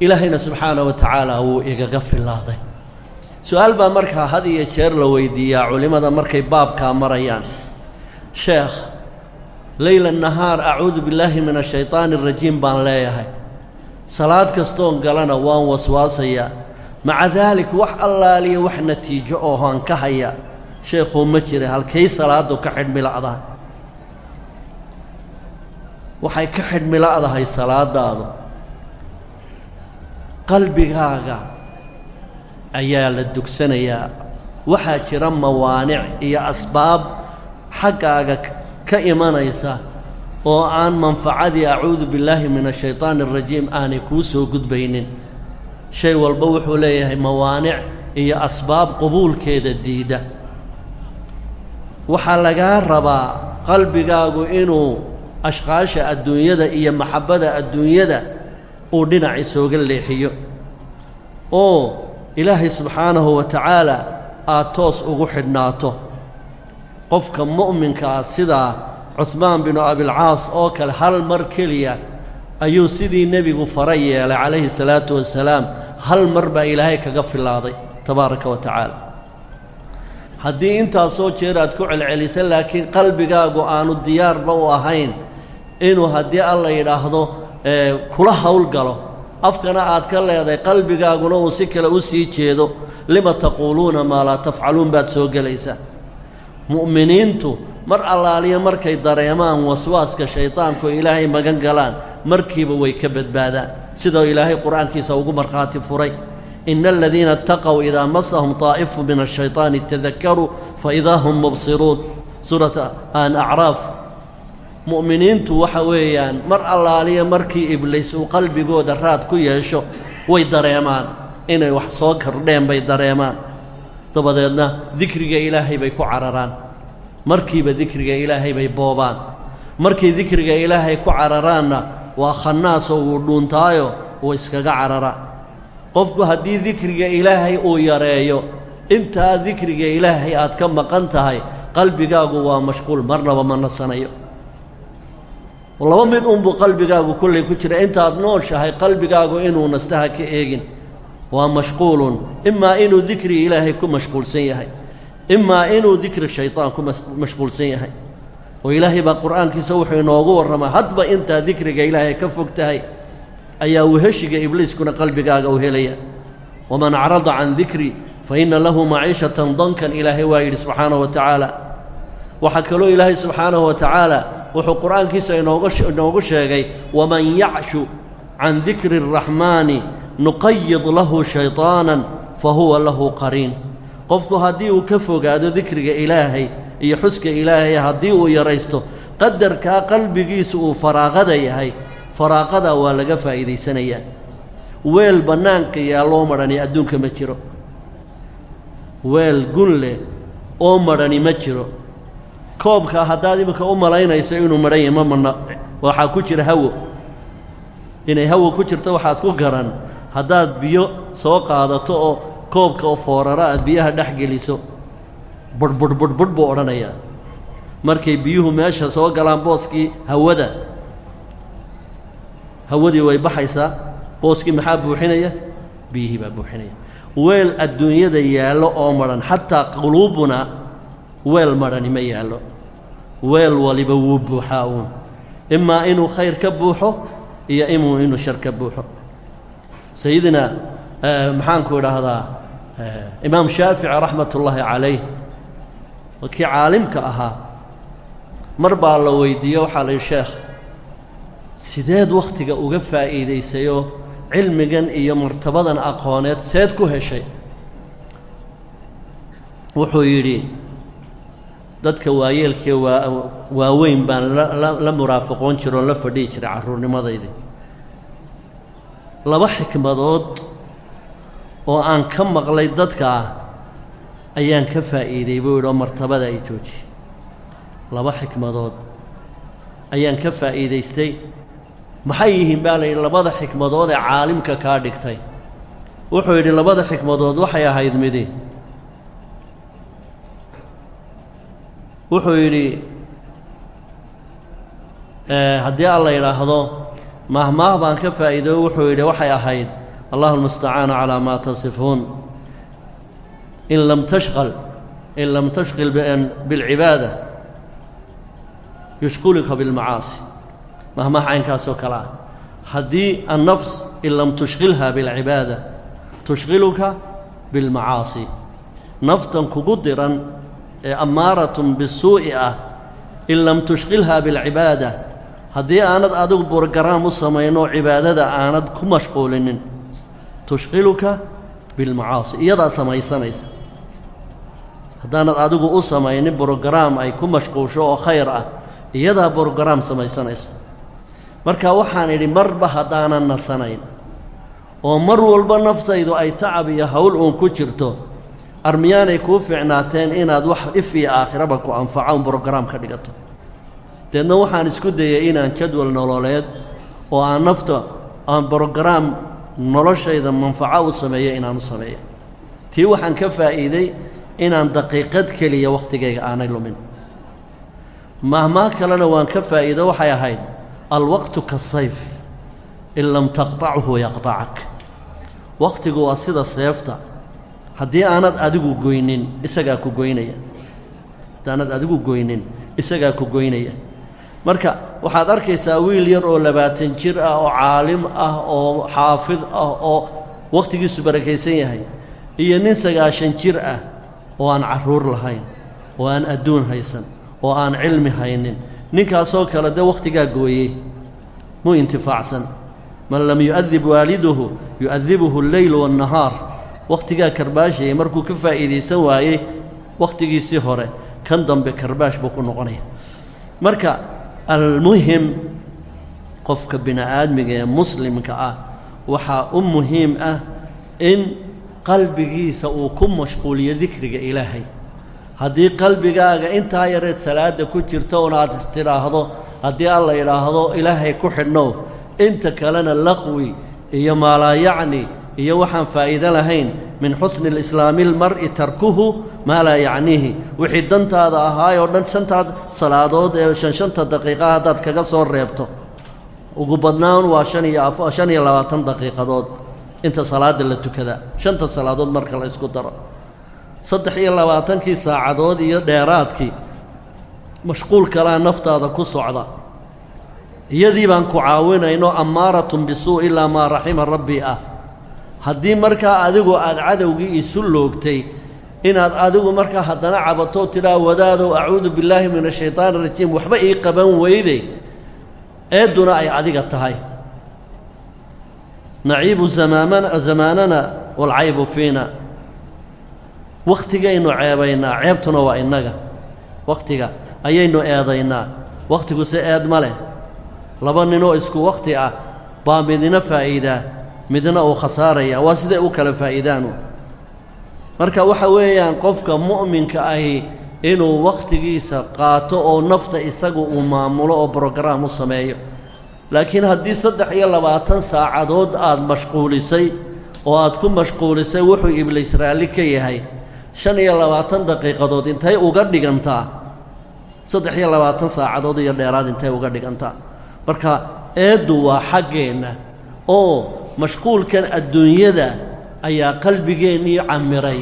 ilaahayna subxaana wa tacaala wuu igaga fillaaday. Su'aal baa markaa had iyo jeer la weydiiyaa culimmada markay baabkaa marayaan. Sheekh leyla nahaar acuudu billaahi min ashaytaani arajiim baan leeyahay. Salaad kastoon galana waan waswaasayaa. Maca daalik wax allaaliya wax natiijo oo aan ka haya sheekhuu ma jira halkay salaaddu ka xidhmila'dahay waxay ka xidhmila'dahay salaadaadu qalbigaaga ayaa la dugsanayaa. Waxaa jira mawaanic iyo asbaab xaggaaga ka imanaysa oo aan manfacadii acuudu billaahi min ashaytaani arajiim aanay kuu soo gudbaynin. Shay walba wuxuu leeyahay mawaanic iyo asbaab qubuulkeeda diida waxaa lagaa rabaa qalbigaagu inuu ashqaasha adduunyada iyo maxabbada adduunyada uu dhinac isooga leexiyo. Oo ilaahay subxaanahu wa tacaala aad toos ugu xidhnaato. Qofka mu'minka ah sidaa cuhmaan binu abilcaas oo kale hal mar keliya ayuu sidii nebigu fara yeelay calayhi salaatu wasalaam hal mar baa ilaahay kaga filaaday tabaaraka wa tacaala haddii intaasoo jeer aad ku celcelisa laakiin qalbigaagu aanu diyaarba u ahayn inuu haddii alla yidhaahdo kula howlgalo afkana aad ka leedahay qalbigaaguna uu si kale u sii jeedo. Lima taquuluuna maa laa tafcaluun baad soo gelaysaa. Mu'miniintu mar allaaliya markay dareemaan waswaaska shaydaanku ilaahay magan galaan markiiba way ka badbaadaan. Sidoo ilaahay qur'aankiisa ugu markhaati furay ina aladiina ataqow idaa masahum طaa'ifu min ashayطaani tadakaruu faidaa hum mubsiruun suurata aan acraaf mu'miniintu waxa weeyaan mar allaaliya markii ibliis uu qalbigooda raad ku yeesho way dareemaan. Inay wax soo kordheen bay dareemaan. Dabadeedna dikriga ilaahay bay ku cararaan. Markiiba dikriga ilaahay bay boobaan. Markay dikriga ilaahay ku cararaanna waa khannaasoo wuu dhuuntaayo wuu iskaga cararaa qofku haddii dikriga ilaahay uu yareeyo intaa dikriga ilaahay aad ka maqan tahay qalbigaagu waa mashquul marnaba ma nasanayo. Laba mid unbuu qalbigaagu kollay ku jira intaad nooshahay qalbigaagu inuu nastaha ka eegin waa mashquulun. Imaa inuu dikri ilaahay ku mashquulsan yahay. Imaa inuu dikri shaydaan ku mashquulsan yahay. Oo ilaahay baa qur'aankiisa wuxuu inoogu warramaa hadba intaa dikriga ilaahay ka fog tahay ayaa weheshiga ibliiskuna qalbigaaga u helaya. Waman acrada can dikri fa inna lahu maciishatan dankan ilaahay waa yidhi subxaanahu wa tacaala. Waxaa kaloo ilaahay subxaanahu wa tacaala wuxuu qur'aankiisa inoogu sheegay waman yacshu can dikri araxmaani nuqayid lahu shayطaanan fa huwa lahu qariin. Qofku haddii uu ka fogaado dikriga ilaahay iyo xuska ilaahay haddii uu yaraysto qadarkaa qalbigiisu uu faraaqada yahay faraaqada waa laga faa'iidaysanayaa weel bannaanka yaalloo madhani adduunka ma jiro. Weel gun leh oo madhani ma jiro. Koobkaa haddaad iminka u malaynayso inuu madhan yahy ma madna waxaa ku jira hawo. Inay hawo ku jirto waxaad ku garan. Haddaad biyo soo qaadato oo koobka oo foorara aad biyaha dhex geliso. Budhbudhbudhbudh buu odhanayaa. Markay biyuhu meesha soo galaan booskii hawada hawadii way baxaysaa booskii maxaa buuxinaya? Biyihii baa buuxinaya. Weel adduunyada yaallo oo madhan xataa quluubuna weel madhani ma yaallo. Weel waliba wuu buuxaa uun. Imaa inuu khayr ka buuxo iyo imuu inuu shar ka buuxo. Sayidina maxaanku idhaahdaa imaam shaafici raxmat ullaahi calayh kii caalimka ahaa mar baa la weydiiye waxaa la yidhi sheekh sideed wakhtiga uga faa'iidaysayoo cilmigan iyo martabadan aqooneed seed ku heshay. Wuxuu yidhi dadka waayeelkee waa waaweyn baan la muraafaqoon jira oon la fadhihi jiray carruurnimadaydii laba xikmadood oo aan ka maqlay dadkaa ayaan ka faa'iiday buu yidhi oo martabada ay joojiyey laba xikmadood ayaan ka faa'iidaystay maxay yihiin baa la yidhi labada xikmadood ee caalimka kaa dhigtay wuxuu yidhi labada xikmadood waxay ahayd midi wuxuu yidhi haddii alla yidhaahdo mahmaah baan ka faa'iido wuxuu yidhi waxay ahayd allahu almustacaanu calaa maa tasifuun in lam tashqal in lam tashqil bilcibaada yushquluka bilmacaasi mahmaah caynkaasoo kale ah. Haddii annafs in lam tushqilha bilcibaada tushqiluka bilmacaasi. Naftan kugu diran ee ammaaratun bisuu'i ah in lam tushqilha bilcibaada haddii aanad adigu borogaraam u samaynoo cibaadada aanad ku mashquulinin tushqiluka bilmacaasi. Iyadaa samaysanaysa. Haddaanad adigu u samaynin brogaraam ay ku mashquusho oo khayr ah iyadaa brogaraam samaysanaysa marka waxaan idhi marba haddaanan nasanayn. Oo mar walba naftaydu ay tacab iyo hawl uun ku jirto armiyaanay kuu fiicnaateen inaad wax if iyo aakhiraba ku anfaco un brogaraam ka dhigato. Deedna waxaan isku dayay inaan jadwal nololeed oo aan nafta aan brogaraam noloshayda manfaco u sameeyo inaan u sameeyo. Tii waxaan ka faa'iiday inaan daqiiqad keliya wakhtigayga aanay lumin. Mahmaa kalena waan ka faa'iido waxay ahayd alwaqtu kasayf in lam taqtachu yaqtacak wakhtigu waa sida seefta. Haddii aanad adigu goynin isagaa ku goynaya. Haddaanad adigu goynin isagaa ku goynaya. Marka waxaad arkaysaa wiil yar oo labaatan jir ah oo caalim ah oo xaafid ah oo wakhtigiisu barakaysan yahay iyo nin sagaashan jir ah oo aan carruur lahayn oo aan adduun haysan oo aan cilmi haynin ninkaasoo kale dee wakhtigaa gooyey muu intifaacsan. Man lam yu'adib waaliduhu yu'adibuhu alleyl waannahaar wakhtigaa karbaashayay markuu ka faa'iidaysan waayey wakhtigiisii hore kan dambe karbaash buu ku noqonaya. Marka almuhim qofka bini'aadmiga ee muslimka ah waxaa u muhiim ah in qalbigiisa uu ku mashquuliyo dikriga ilaahay haddii qalbigaaga intaa yareed salaadda ku jirto un aad istidhaahdo haddii alla yidhaahdo ilaahay ku xidhnow inta kalena laqwi iyo maalaayacni iyo waxaan faa'iido lahayn min xusni alislaami almar'i tarkuhu maa laa yacniihi wixii dantaada ahaay oo dhan shantaad salaadood ee shan shanta daqiiqa haddaad kaga soo reebto ugu badnaan waa shan iyo shan iyo labaatan daqiiqadood inta salaadda la tukadaa shanta salaadood marka la ysku daro saddex iyo labaatankii saacadood iyo dheeraadkii mashquul kalaa naftaada ku socda. Iyadii baan ku caawinayno ammaaratun bisuu ilaa maa raxima rabbi ah. Haddii markaa adigu aada cadowgii isu loogtay inaad adigu markaa haddana cabatoo tidhaa wadaadow acuudu billaahi min ashaytaan arajiim waxba ii qaban weyday eedduna ay adiga tahay. Naciibu zamaamana zamaanana waalcaybu fiina wakhtigaynu ceebaynaa ceebtuna waa innaga. Wakhtiga ayaynu eedaynaa. Wakhtiguse eed ma leh. Laba ninoo isku wakhti ah baa midina faa'iidaa midna uu khasaaraya. Waa siday u kala faa'iidaanu. Marka waxa weeyaan qofka mu'minka ahi inuu wakhtigiisa qaato oo nafta isagu uu maamulo oo brograam u sameeyo. Laakiin haddii saddex iyo labaatan saacadood aad mashquulisay oo aad ku mashquulisay wuxuu ibliis raalli ka yahay shan iyo labaatan daqiiqadood intay uga dhigantaa saddex iyo labaatan saacadood iyo dheeraad intay uga dhigantaa marka eeddu waa xaggeenna oo mashquulkan adduunyada ayaa qalbigeennii camiray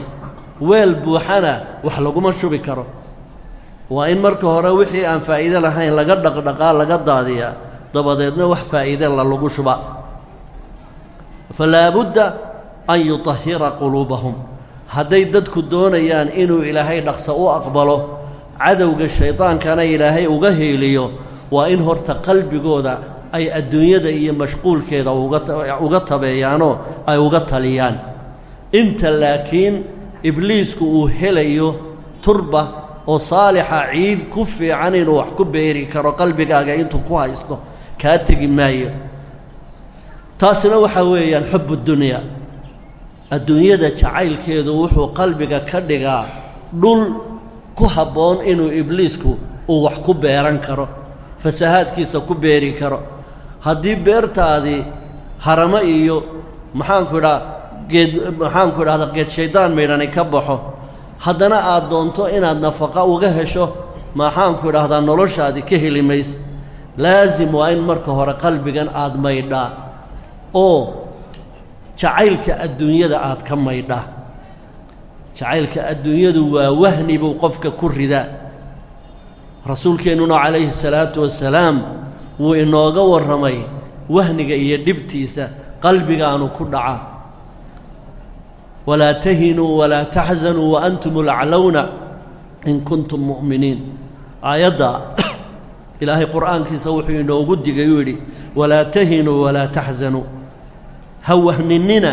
weel buuxana wax laguma shubi karo. Waa in marka hore wixii aan faa'iide lahayn laga dhaqdhaqaa laga daadiyaa dabadeedna wax faa'iide la lagu shuba. Falaa budda an yutahhira quluubahum hadday dadku doonayaan inuu ilaahay dhaqso u aqbalo cadowga shaydaankana ilaahay uga heeliyo waa in horta qalbigooda ay adduunyada iyo mashquulkeeda uga tabeeyaanoo ay uga taliyaan. Inta laakiin ibliisku uu helayo turba oo saalixa ciid ku fiican inuu wax ku beeri karo qalbigaaga intuu ku haysto kaa tegi maayo. Taasina waxaa weeyaan xubu dunya adduunyada jacaylkeedu wuxuu qalbiga ka dhigaa dhul ku habboon inuu ibliisku uu wax ku beeran karo fasahaadkiisa ku beeri karo. Haddii beertaadii haramo iyo maxaanku idhaa geed maxaanku idhahda geed shayddaan maydhani ka baxo haddana aad doonto inaad nafaqa uga hesho maxaanku idhaahdaa noloshaadii ka heli mayse laasim waa in marka hore qalbigan aad maydhaa oo jacaylka adduunyada aad ka maydhaa jacaylka adduunyadu waa wahni buu qofka ku ridaa rasuulkeennuna calayhi salaatu wasalaam wuu inooga warramay wahniga iyo dhibtiisa qalbigaanu ku dhaca. Walaa tahinuu walaa taxzanuu wa antum laclowna in kuntum mu'miniin. Aayadda ilaahay qur'aankiisa wuxuu inoogu digay uu yidhi walaa tahinuu walaa taxzanuu ha wahninina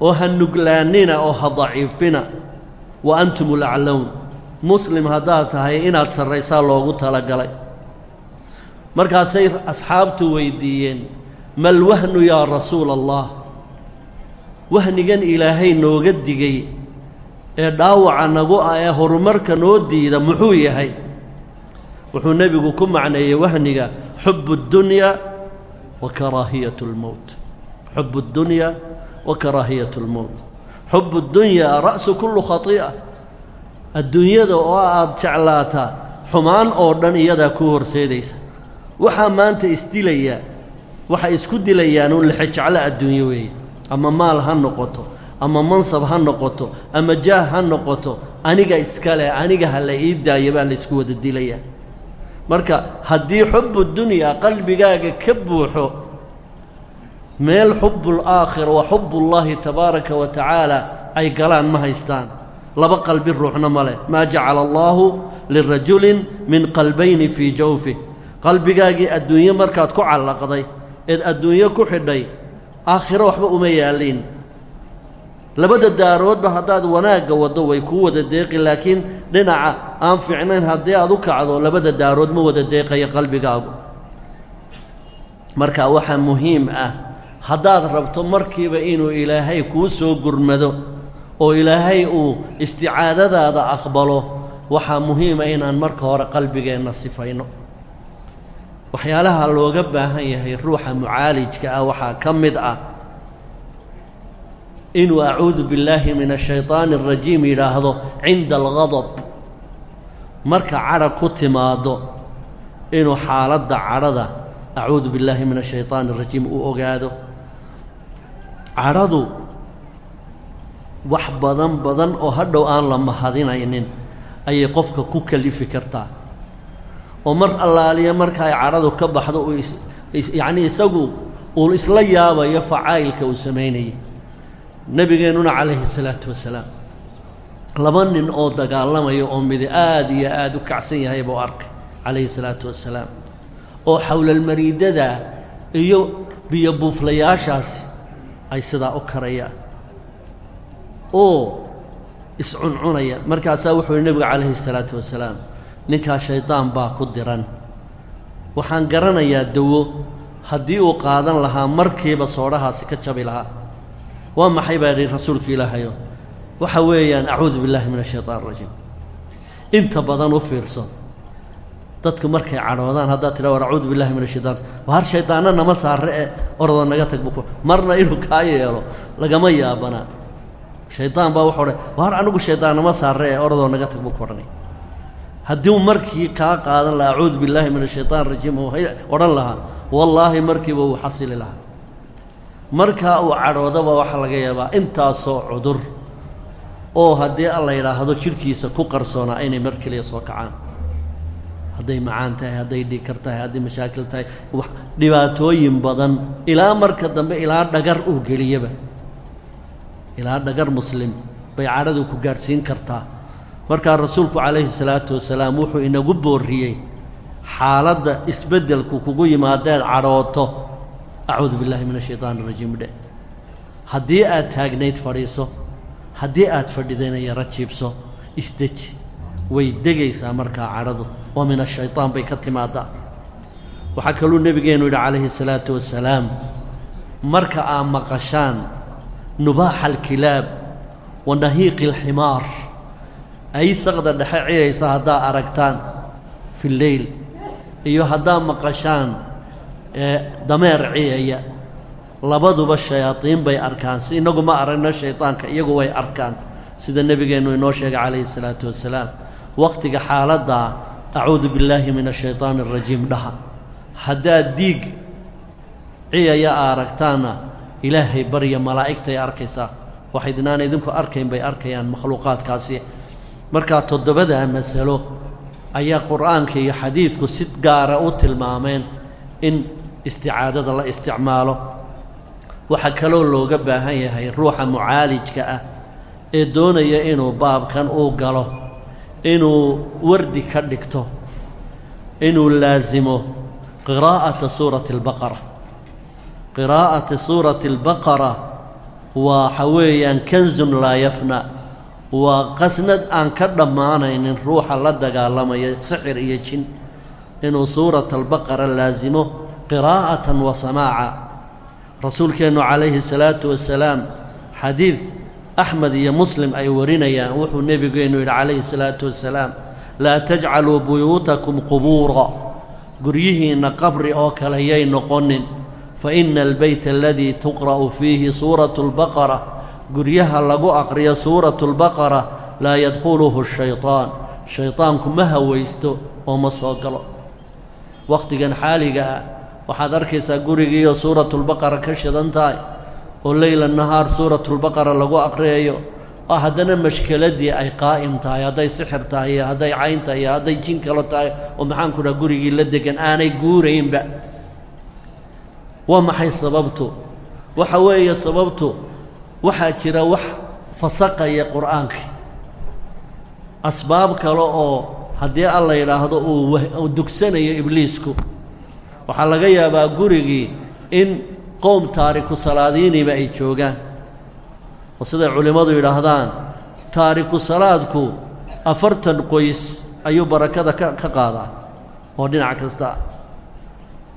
oo ha nuglaannina oo ha daciifina. Wa antum laclown muslim haddaad tahay inaad sarraysaa loogu talagalay. Markaasay asxaabtu weyddiiyeen mal wahnu yaa rasuula allah wahnigan ilaahay nooga digay ee dhaawaca nagu ah ee horumarka noo diida muxuu yahay? Wuxuu nebigu ku macneeyey wahniga xubu اddunya wa karaahiyat اlmowt xubu اddunya wa karaahiyat اlmowt xubu اddunyaa ra'su kullu khatii'a adduunyada oo aad jeclaataa xumaan oo dhan iyadaa kuu horseedaysa waxaa maanta isdilayaa waxay isku dilayaan un lexe jeclo adduunyo weeye ama maal ha noqoto ama mansab ha noqoto ama jaah ha noqoto aniga iskale aniga ha la ii daaya baa laysku wada dilayaa marka haddii xubu dunyaa qalbigaaga ka buuxo meel xubbulaakhira wa xubbullaahi tabaaraka wa tacaala ay galaan ma haystaan. Laba qalbi ruuxna ma leh. Maa jacala allaahu lirajulin min qalbayni fii jawfih qalbigaagii adduunye markaad ku callaqday eed adduunyo ku xidhay aakhiro waxba uma yaalliin labada daaroodba haddaad wanaagga waddo way kuu wada deeqi laakiin dhinaca aan fiicnayn haddii aad u kacdo labada daarood ma wada deeqayo qalbigaagu. Marka waxaa muhiim ah haddaad rabto markiiba inuu ilaahay kuu soo gurmado oo ilaahay uu isticaadadaada aqbalo waxaa muhiima inaan marka hore qalbigeenna sifayno. Waxyaalaha looga baahan yahay ruuxa mucaalijka ah waxaa ka mid ah inuu acuudu billaahi min ashaydaani arajiim yidhaahdo cinda algadab marka cadhar ku timaado inuu xaaladda cadhada acuudu billaahi min ashaydaani arajiim uu ogaado cadhadu wax badan badan oo hadhow aan la mahadinaynin ayay qofka ku kalifi kartaa. oo mar allaaliya marka ay cadhadu ka baxdo uu yacnii isagu uu isla yaabayo facaa'ilka uu samaynayay nebigeennuna calayhi salaatu wasalaam laba nin oo dagaalamaya oo midi aada iyo aada u kacsan yahay buu arkay calayhi salaatu wasalaam. oo xowlalmariidada iyo biyo buuflayaashaasi ay sidaa u karayaan. Oo iscuncunaya markaasaa wuxuu yihi nebigu calayhi salaatu wasalaam ninkaa shaydaan baa ku diran. Waxaan garanayaa dawo. Haddii uu qaadan lahaa markiiba soodhahaasi ka jabi lahaa. Waa maxay baa yidhi rasuulka ilaahayo? Waxa weeyaan acuudu billahi min ashaytaan arajiim inta badan u fiirso dadku markay cadhoodaan haddaad tidha war acuudu billahi min ashaytaan waar shaydaanna nama saare e orodoo naga tag buku marna inuu kaa yeelo lagama yaabana. Shaydaan baa wuxuu odhan waar anigu shaydaan nama saare ee orodoo naga tag buu ku odhanay. Haddii markii kaa qaadan lahaa acuudu billaahi min ashaytaan arajiim uu odhan lahaa wallaahi markiiba wuu xasili lahaa. Markaa uu cadhoodaba waxaa laga yaabaa intaasoo cudur oo haddii alla yidhaahdo jidhkiisa ku qarsoonaa inay mar keliya soo kacaan hadday macaan tahay hadday dhikar tahay hadday mashaakil tahay wax dhibaatooyin badan. Ilaa marka dambe ilaa dhagar uu geliyaba. Ilaa dhagar muslim bay cadhadu ku gaadhsiin kartaa. Markaa rasuulku calayhi salaatu wasalaam wuxuu inagu boorriyey xaaladda isbeddelku kugu yimaadeed cadhooto. Acuudu billahi min ashaytaan arajiim dhe haddii aad taagnayd fadhiiso haddii aad fadhidayna yaro jiibso isdeji way degaysaa markaa cadhadu oo min ashaytaan bay ka timaadaa waxaa kaluu nebigeennu yidhi calayhi salaatu wasalaam marka aad maqashaan nubaaxa alkilaab wa nahiiqi alximaar. Ay saqda dhexe ciyaysa haddaa aragtaan fi lleyl iyo haddaa maqashaan dameer ciyaya. Labaduba shayaadiin bay arkaan. Si innagu ma aragno shaydaanka iyagu way arkaan. Sida nebigeennu inoo sheegay calayhi salaatu wasalaam wakhtiga xaaladdaa acuudu billaahi min ashaytaani arajiim dhaha haddaad diig ciyaya a aragtaanna ilaahay barya malaa'igtay arkaysaa waxaydnaan idinku arkayn bay arkayaan makhluuqaadkaasi markaa toddobadaa masalo ayaa qur'aanka iyo xadiidku si gaara u tilmaameen in isticaadada la isticmaalo waxaa kaloo looga baahan yahay ruuxa mucaalijka ah ee doonaya inuu baabkan uu galo inuu wardi ka dhigto inuu laasimo qiraa'ata suurati albaqara. Qiraa'ati suurati albaqara waxa weeyaan kanzun laa yafna waa qasnad aan ka dhammaanaynin ruuxa la dagaalamaya sixir iyo jin. Inuu suurata albaqara laasimo qiraa'atan wa samaaca rasuulkeennu calayhi salaatu wasalaam xadiid axmed iyo muslim ay warinayaan wuxuu nebigeennu yidhi calayhi salaatu wasalaam laa tajcaluu buyuutakum qubuura. Guryihiinna qabri oo kale yay noqonin. Fa ina albeyta aladii tuqra'u fiihi suuratu albaqara guryaha lagu aqriyo suuratu albaqara laa yadkhuluhu shaytaan. Shaydaanku ma hawaysto oo ma soo galo. Wakhtigan xaaliga ah waxaad arkaysaa gurigiioo suuratulbaqara ka shidan oo leyla nahaar suuratulbaqara lagu aqriyayo oo haddana mashkeladii ay qaa'im tahay hadday sixir tahay iyo hadday cayn tahay iyo hadday jin kalo tahay oo maxaanku dhaha gurigii la degan aanay guuraynba. Waa maxay sababtu? Waxa weeye sababtu waxaa jira wax fasaqaya qur'aankii. Asbaab kale oo haddii alla yidhaahdo uu dugsanayo ibliisku waxaa laga yaabaa gurigii in qowm taariku salaadiiniba ay joogaan. Oo siday culimmadu yidhaahdaan taariku salaadku afartan qoys ayuu barakada ka ka qaadaa oo dhinac kasta.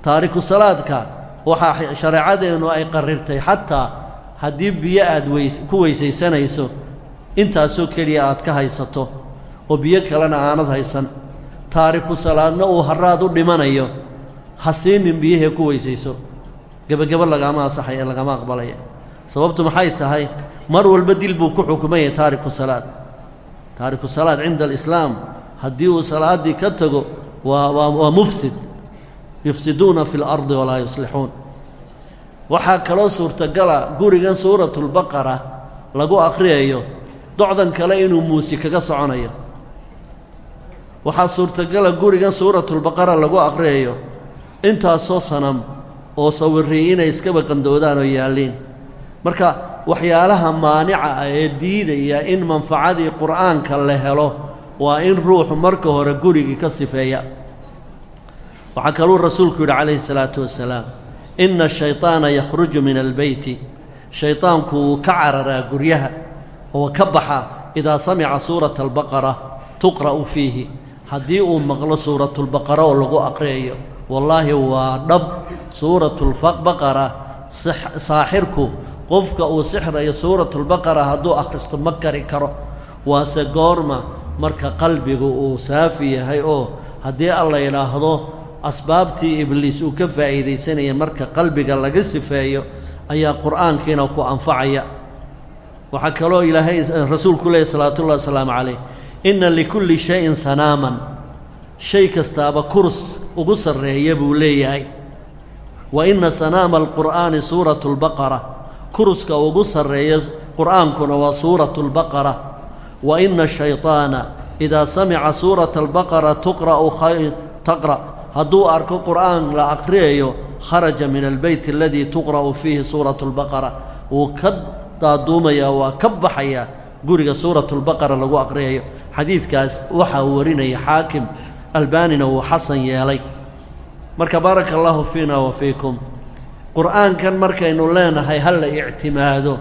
Taariku salaadka waxaa shareecadeennu ay qarirtay xataa haddii biyo aad weys ku weysaysanayso intaasoo keliya aad ka haysato oo biyo kalena aanad haysan taariku salaadna uu harraad u dhimanayo ha siinin biyahee ku weysayso gebagebo lagaama ansaxaya lagama aqbalaya. Sababtu maxay tahay? Mar walba dil buu ku xukumaya taariku salaad. Taariku salaad cinda alislaam haddii uu salaaddii ka tago waa waa waa mufsid. Yufsiduuna fi اlardi walaa yuslixuun. Waxaa kaloo suurtagala gurigan suuratulbaqara lagu akhriyayo docdan kale inuu muusi kaga soconayo. Waxaa suurtagala gurigan suuratulbaqara lagu akhriyayo intaasoo sanam oo sawirrii inay iskaba qandoodaan oo yaalliin. Marka waxyaalaha maanica ah ee diidaya in manfacadii qur'aanka la helo waa in ruuxu marka hore gurigii ka sifeeya. Waxaa kaluu rasuulku yidhi calayhi salaatu wasalaam inna ashayطaana yakhruju min albeyti. Shayطaanku wuu ka cararaa guryaha oo ka baxa idaa samica suurata albaqara tuqra'u fiihi. Haddii uu maqlo suuratulbaqara oo lagu aqriyayo wallaahi waa dhab. Suuratulbaqara saaxirku qofka uu sixrayo suuratulbaqara hadduu akhristo ma kari karo. Waase goorma marka qalbigu uu saafi yahay oo haddii alla yidhaahdo asbaabtii ibliis uu ka faa'iidaysanaya marka qalbiga laga sifeeyo ayaa qur'aankiina ku anfacaya. Waxaa kaloo ilaahay rasuulku leehy salawaatullahi wasalaamu calayh inna likulli shayin sanaaman. Shay kastaaba kurs ugu sarreeya buu leeyahay. Wa inna sanaama alqur'aani suuratu lbaqara kuruska ugu sarreeya qur'aankuna waa suuratu lbaqara wa inna ashayطaana idaa samica suurata albaqara tuqra'u taqra' hadduu arko qur'aan la akhriyayo kharaja min albeyt aladii tuqra'u fiihi suuratu lbaqara wuu ka daaduumayaa waa ka baxayaa guriga suuratulbaqara lagu aqriyayo xadiidkaas waxaa warinaya xaakim albaanina wuu xasan yeelay. Marka baaraka allaahu fiina wa fiikum. Qur'aankan markaynu leenahay ha la ictimaado.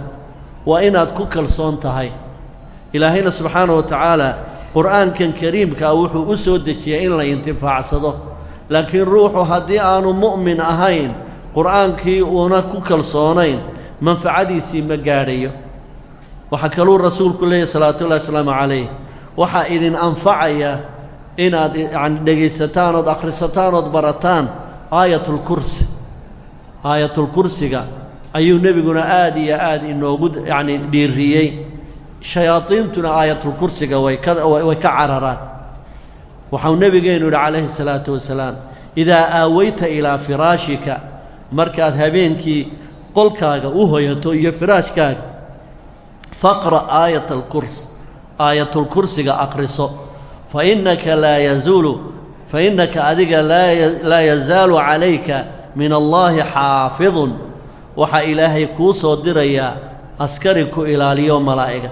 Waa inaad ku kalsoon tahay. Ilaahayna subxaana wa tacaala qur'aankan kariimkaa wuxuu u soo dejiyey in la intifaacsado. Laakiin ruuxu haddii aanu mu'min ahayn qur'aankii uuna ku kalsoonayn manfacadiisii ma gaadhayo. Waxaa kaluu rasuulku leeyahy salawaatullahi wasalaamu calayh. Waxaa idin anfacaya inaad yacni dhegaysataan ood akhrisataan ood barataan aayatulkursi aayatulkursiga ayuu nebiguna aad iyo aad inoogu yacni dhiiriyey shayaadiintuna aayatulkursiga way ka way ka cararaan. Waxau nebigeennu yidhi calayhi salaatu wasalaam idaa aawayta ilaa firaashika markaad habeenkii qolkaaga u hoyato iyo firaashkaaga faqra' aayat alkurs aayatulkursiga akhriso fa innaka laa yazuulu fa innaka adiga laa yazaalu calayka min allaahi xaafidun. Waxaa ilaahay kuu soo dirayaa askari ku ilaaliyo malaa'iga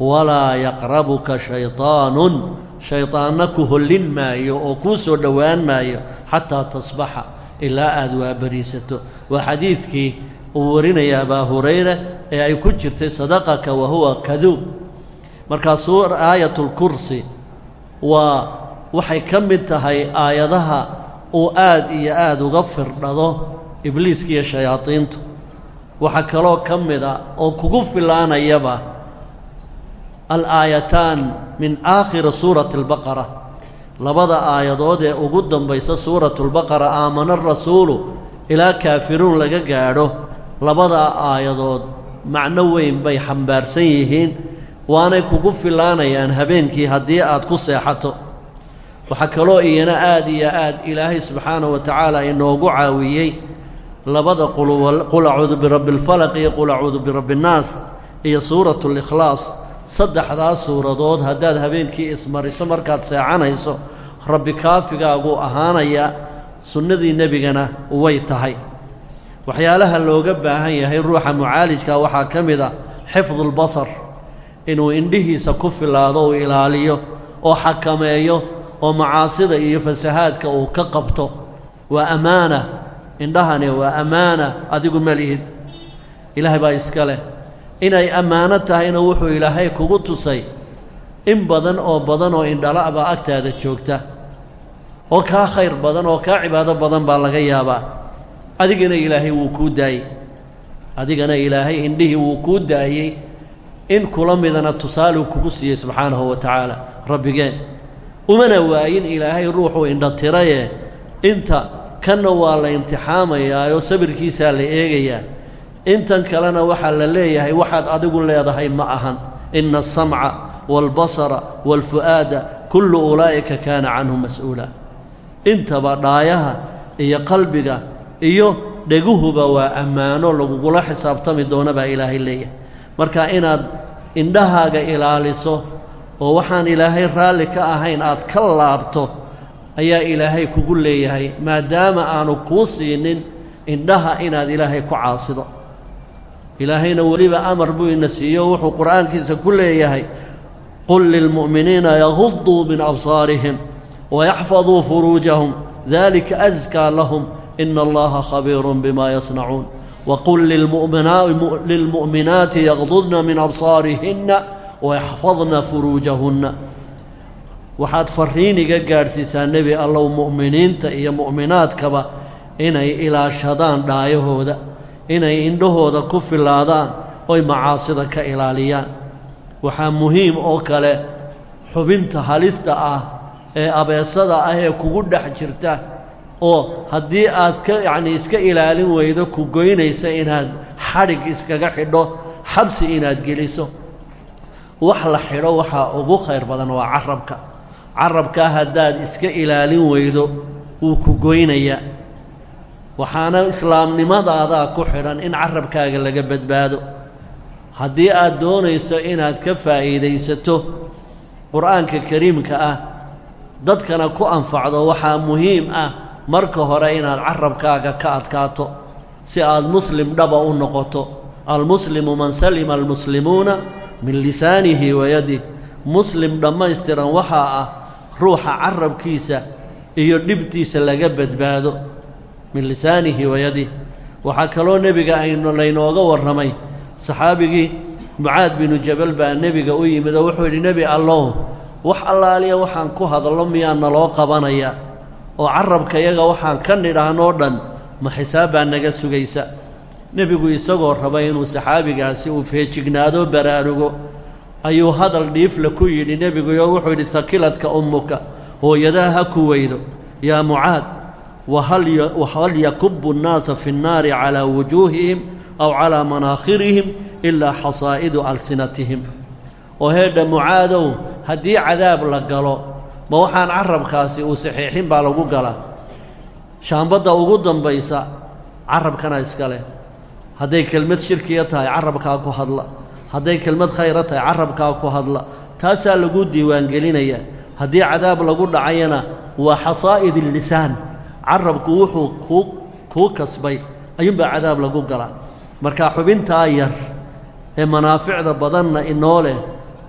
walaa yaqrabuka shaydaanun shaydaanna ku hollin maayo oo kuu soo dhowaan maayo xataa tasbaxa ilaa aad waabariisato. Waa xadiidkii uu warinaya abaa hurayra ee ay ku jirtay sadaqaka wa huwa kaduub markaa suur aayatulkursi waa waxay ka mid tahay aayadaha uu aad iyo aad uga firdhado ibliiska iyo shayaadiintu. Waxaa kaloo ka mid a oo kugu filaanayaba alaayataan min aakhiri suurati albaqara labada aayadood ee ugu dambaysa suuratulbaqara aamana rasuulu ilaa kaafiruun laga gaadho labadaa aayadood macno weyn bay xambaarsan yihiin waanay kugu filaanayaan habeenkii haddii aad ku seexato. Waxaa kaloo iyana aad iyo aad ilaahay subxaanahu wa tacaala inoogu caawiyey labada qul acuudu birabbi alfalaq iyo qul acuudu birabbi innaas iyo suuratu likhlaas saddexdaas suuradood haddaad habeenkii ismariso markaad seexanayso rabbi kaafigaaguu ahaanaya sunnadii nebigana way tahay. Waxyaalaha looga baahan yahay ruuxa mucaalijka waxaa ka mid a xifdulbasar inuu indhihiisa ku filaado uu ilaaliyo oo xakameeyo oo macaasida iyo fasahaadka uu ka qabto. Waa ammaana indhahani waa ammaana adigu ma lihid ilaahay baa iska leh. Inay ammaano tahayna wuxuu ilaahay kugu tusay. In badan oo badan oo indhala' baa agtaada joogta. Oo kaa khayr badan oo kaa cibaado badan baa laga yaabaa. Adigana ilaahay wuu kuu daayey. Adigana ilaahay indhihii wuu kuu daayey in kula midana tusaaluu kugu siiyey subxaanahu wa tacaala rabbigeen umana waayin ilaahay ruuxuu indha tiraye inta kanna waa la imtixaamayaayoo sabirkiisaa la eegayaa. Intan kalena waxaa la leeyahay waxaad adigu leedahay ma ahan. Ina asamca waalbasara waalfu'aada kullu ulaa'ika kaana canhu mas'uula. Intaba dhaayaha iyo qalbiga iyo dheguhuba waa ammaano lagugula xisaabtami doona baa ilaahay leeyahay marka inaad indhahaaga ilaaliso oo waxaan ilaahay raalli ka ahayn aad ka laabto ayaa ilaahay kugu leeyahay maadaama aanu kuu siinin indhaha inaad ilaahay ku caasido. Ilaahayna weliba amar buu ina siiyo wuxuu qur'aankiisa ku leeyahay qul lilmu'miniina yaguduu min absaarihim wayaxfaduu furuujahum dalika askaa lahum ina allaha khabiirun bima yasnacuun waqul lilmu'minaati yagdudna min absaarihinna wayaxfadna furuujahunna waxaad farriin iga gaadhsiisaa nebi allow mu'miniinta iyo mu'minaadkaba inay ilaashadaan dhaayahooda inay indhahooda ku filaadaan oy macaasida ka ilaaliyaan waxaa muhiim oo kale xubinta halista ah ee abeesada ah ee kugu dhex jirta oo haddii aad ka yacnii iska ilaalin weydo ku goynaysa inaad xadhig iskaga xidho xabsi inaad geliso. Wax la xidho waxaa ugu khayr badan waa carabka carabkaa haddaad iska ilaalin weydo wuu ku goynayaa waxaana islaamnimadaada ku xidhan in carabkaaga laga badbaado. Haddii aad doonayso inaad ka faa'iidaysato qur'aanka kariimka ah dadkana ku anfacdo waxaa muhiim ah marka hore inaad carabkaaga ka adkaato si aad muslim dhaba u noqoto. Almuslimu man salima almuslimuuna min lisaanihi wa yadih muslim dhammaystiran waxaa ah ruuxa carabkiisa iyo dhibtiisa laga badbaado min lisaanihi wa waxaa kaloo nebiga aynu laynooga warramay. Saxaabigii mucaad binu jabal baa nebiga u yimid oo wuxuu yidhi nebi allow wax allaaliya waxaan ku hadallo miyaa naloo qabanaya oo carabkayaga waxaan ka nidhaahnoo dhan ma xisaab baa naga sugaysa? Nebigu isagoo raba inuu saxaabigaasi uu feejignaado baraarugo. Ayuu hadal dhiifla ku yidhi nebiguyo wuxuu yidhi hakiladka ummuka hooyadaa ha ku weydo. Yaa mucaad wahal yakubu nnaasa fi nnaari calaa wujuuhihim aw calaa manaakhirihim ilaa xasaa'idu alsinatihim oo heedha mucaadow haddii cadaab la galo ma waxaan carabkaasi uu saxiixin baa lagu galaa shaambadda ugu dambaysa carabkana iska leh. Hadday kelmad shirkiya tahay carabkaa ku hadla. Hadday kelmad khayra tahay carabkaa ku hadla. Taasaa lagu diiwaangelinaya. Haddii cadaab lagu dhacayana waa xasaa'id illisaan carabku wuxuu kuu kuu kasbay. Ayuunbaa cadaab lagu galaa marka xubintaa yar ee manaaficda badanna inoo leh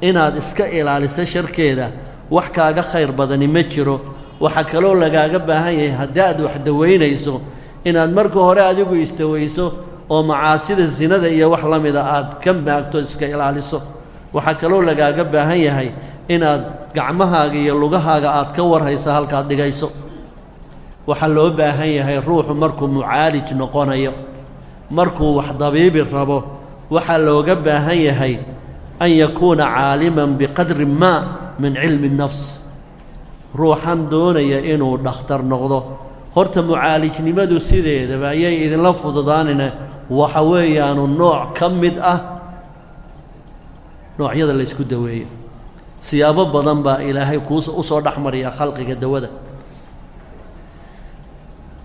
inaad iska ilaaliso sharkeeda wax kaaga khayr badani ma jiro. Waxaa kaloo lagaaga baahan yahay haddii aad wax dawaynayso inaad marka hore adigu isdawayso oo macaasida sinada iyo wax la mida aad ka maagto iska ilaaliso. Waxaa kaloo lagaaga baahan yahay inaad gacmahaaga iyo lugahaaga aad ka warhayso halkaad dhigayso. Waxaa loo baahan yahay ruuxu markuu mucaalij noqonayo markuu wax dabiibi rabo waxaa looga baahan yahay an yakuuna caaliman biqadri maa min cilmi nafs. Ruuxan doonaya inuu dhakhtar noqdo. Horta mucaalijnimadu sideedaba ayay idinla fududaanina. Waxa weeyaanu nooc ka mid ah. Noocyada la ysku daweeyo. Siyaabo badan baa ilaahay kuu u soo dhex mariya khalqiga dawada.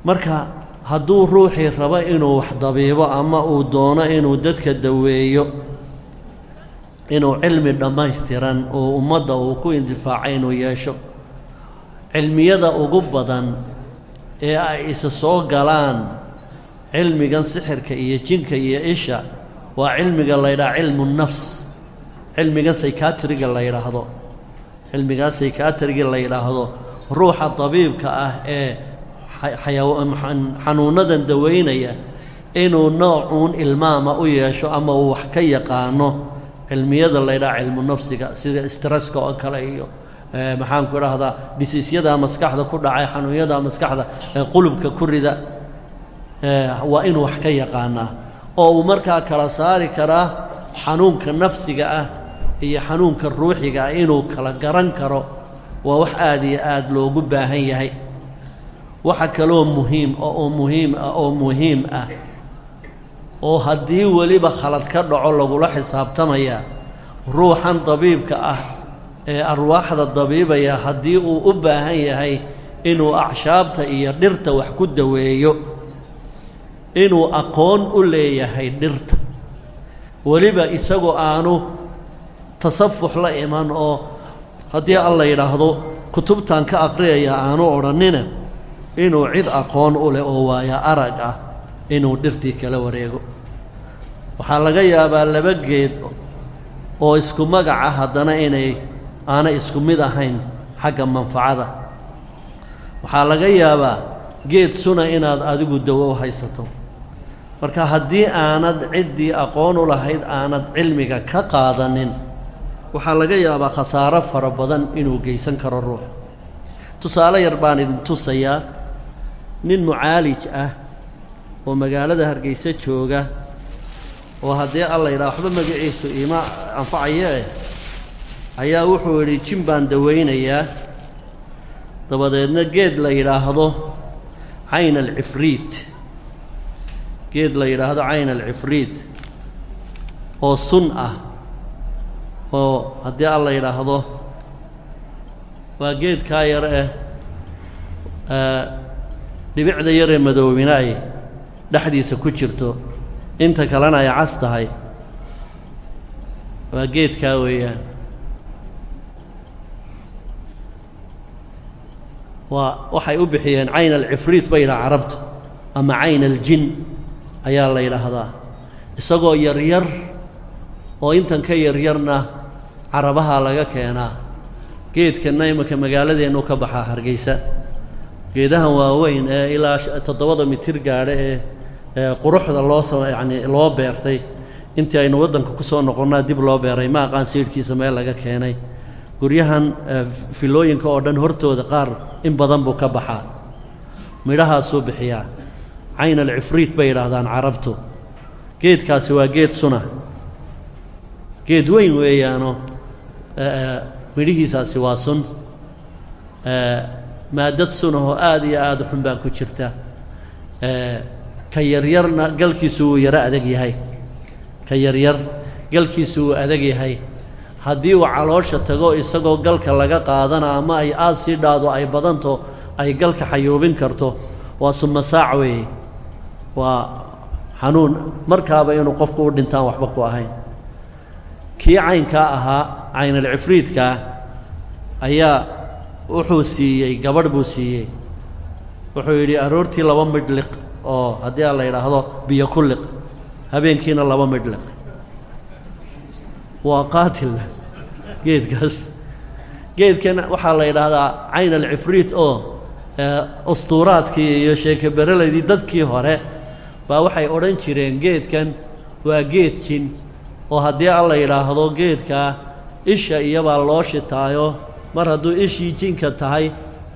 Marka hadduu ruuxii rabo inuu wax dabiibo ama uu doono inuu dadka daweeyo inuu cilmi dhammaystiran oo ummadda uu ku intifaacay inuu yeesho. Cilmiyada ugu badan ee ay isa soo galaan cilmigan sixirka iyo jinka iyo isha waa cilmiga la ydhaha cilmu nafs cilmigan saykatriga la yidhaahdo. Cilmigaa saykatriga la yidhaahdo ruuxa dabiibka ah ee xanuunadan dawaynaya inuu noocuun ilmaama u yeesho ama uu wax ka yaqaano cilmiyada la ydhaha cilmu nafsiga sida stresska oo kale iyo maxaanku idhaahdaa dhisiisyada maskaxda ku dhacay xanuunyada maskaxda qulubka ku rida waa inuu wax ka yaqaanaa. Oo uu markaa kala saari karaa xanuunka nafsiga ah iyo xanuunka ruuxiga ah inuu kala garan karo waa wax aada iyo aada loogu baahan yahay. Waxa kaloo muhiim oo muhiim ah oo muhiim ah oo haddii weliba khalad ka dhaco lagula xisaabtamaya ruuxan dabiibka ah ee arwaaxda dabiibaya haddii uu u baahan yahay inuu acshaabta iyo dhirta wax ku daweeyo inuu aqoon u leeyahay dhirta. Weliba isagoo aanu tasafux la iman oo haddii alla yidhaahdo kutubtan ka aqriyaya aanu odhannina inuu cid aqoon u leh oo waaya arag ah inuu dhirtii kala wareego. Waxaa laga yaabaa laba geed oo isku magaca haddana inay aanay isku mid ahayn xagga manfacada. Waxaa laga yaabaa geed suna inaad adigu dawo u haysato. Marka haddii aanad ciddii aqoon u lahayd aanad cilmiga ka qaadanin waxaa laga yaabaa khasaaro fara badan inuu geysan karo ruux. Tusaale yar baan idin tusayaa nin mucaalij ah oo magaalada hargeysa jooga. Oo haddii alla yidhaha waxba magaciisu iima anfacayo eh ayaa wuxuu yidhi jin baan dawaynayaa. Dabadeedna geed la yidhaahdo cayn alcifriit geed la yidhaahdo cayn alcifriit oo sun ah. Oo haddii alla yidhaahdo waa geedkaa yar eh dhibicda yaree madoobina ay dhexdiisa ku jirto. Inta kalena ay cas tahay. Waa geedkaa weeyaan. Waa waxay u bixiyeen cayn alcifriit bay yidhaha carabtu ama cayn aljin ayaa la yidhaahdaa. Isagoo yaryar oo intan ka yaryarna carabaha laga keenaa. Geedkanna imanka magaaladeennu ka baxaa hargeysa. Geedahan waaweyn ee ilaa toddobada mitir gaadha ee quruxda loo sa yacni loo beertay. Intii aynu waddanka ku soo noqonnaa dib loo beeray ma aqaan siidhkiisa meel laga keenay. Guryahan filooyinka oo dhan hortooda qaar in badan buu ka baxaa. Midhahaasuu bixiyaa. Cayn alcifriit bay yidhaahdaan carabtu. Geedkaasi waa geed suna. Geed weyn weeyaano midhihiisaasi waa sun. Maadad sunahoo aad iyo aada xun baa ku jirta ka yaryarna galkiisu wuu yaro adag yahay. Ka yaryar galkiisu wuu adag yahay. Haddii uu caloosha tago isagoo galka laga qaadana ama ay aad sii dhaado ay badanto ay galka xayuubin karto waa sumasaac weeye. Waa xanuun. Markaaba inuu qofku u dhintaan waxba ku ahayn. Kii caynkaa ahaa caynalcifriidkaa ayaa wuxuu siiyey gabadh buu siiyey. Wuxuu yidhi aroortii laba midhliq oo haddii a la yidhaahdo biyo ku liq habeenkiina laba midhliq waa qaatil geedkaas. Geedkan waxaa la yidhaahdaa cayn alcifriit oo ustuuraadkii iyo sheekeberelaydii dadkii hore baa waxay odhan jireen geedkan waa geed jin. Oo haddii a la yidhaahdo geedkaa isha iyabaa loo shitaayo. Mar hadduu ishii jinka tahay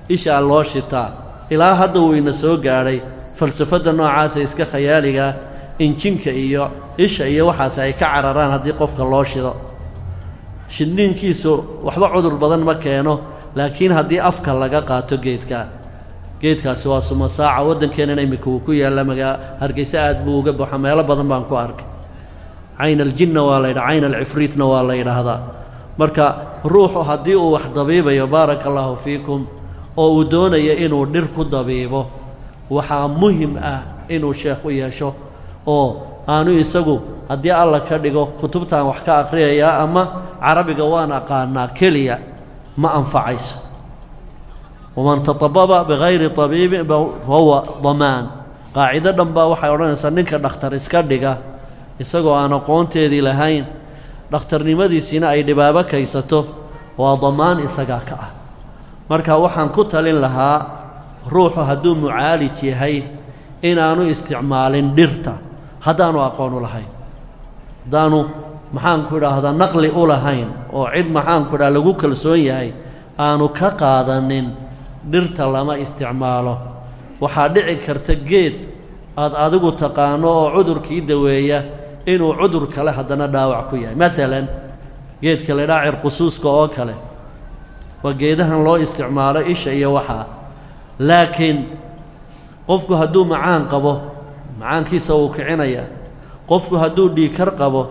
ishaa loo shitaa. Ilaa hadda wuu ina soo gaadhay falsafadda noocaasa iska khayaaligaa in jinka iyo isha iyo waxaas ay ka cararaan haddii qofka loo shido. Shidniinkiisu waxba cudur badan ma keeno laakiin haddii afka laga qaato geedkaa geedkaasi waa sumasaaca waddankeenana wuu ku yaalla magaa hargeyse aad buu uga baxo meelo badan baan ku arkay. Cayn aljinna waa la yidhaha cayn alcifriitna waa la yidhaahdaa. Marka ruuxu haddii uu wax dabiibayo baaraka allaahu fiikum oo uu doonayo inuu dhir ku dabiibo waxaa muhiim ah inuu sheekh u yeesho oo aanu isagu haddii alla ka dhigo kutubtaan wax ka akhriyayaa ama carabiga waan aqaanaa keliya ma anfacayso. Waman tatababa bikayri tabiibin fahuwa damaan. Qaacido dhan baa waxay odhanaysaa ninka dhakhtar iska dhiga isagoo aan aqoonteedii lahayn dhakhtarnimadiisiina ay dhibaabo kaysato waa damaan isagaa ka ah. Marka waxaan ku talin lahaa ruuxu hadduu mucaalij yahay inaanu isticmaalin dhirta. Haddaanu aqoon u lahayn. Haddaanu maxaanku idhaahdaa naqli u lahayn oo cid maxaanku idhaha lagu kalsoon yahay aanu ka qaadanin dhirta lama isticmaalo. Waxaa dhici karta geed aad adigu taqaano oo cudurkii daweeya inuu cudur kale haddana dhaawac ku yahay. Maalan geedka la ydhaha cirqusuuska oo kale waa geedahan loo isticmaalo isha iyo waxaa laakiin qofku hadduu macaan qabo macaankiisa wuu kicinaya. Qofku hadduu dhiikar qabo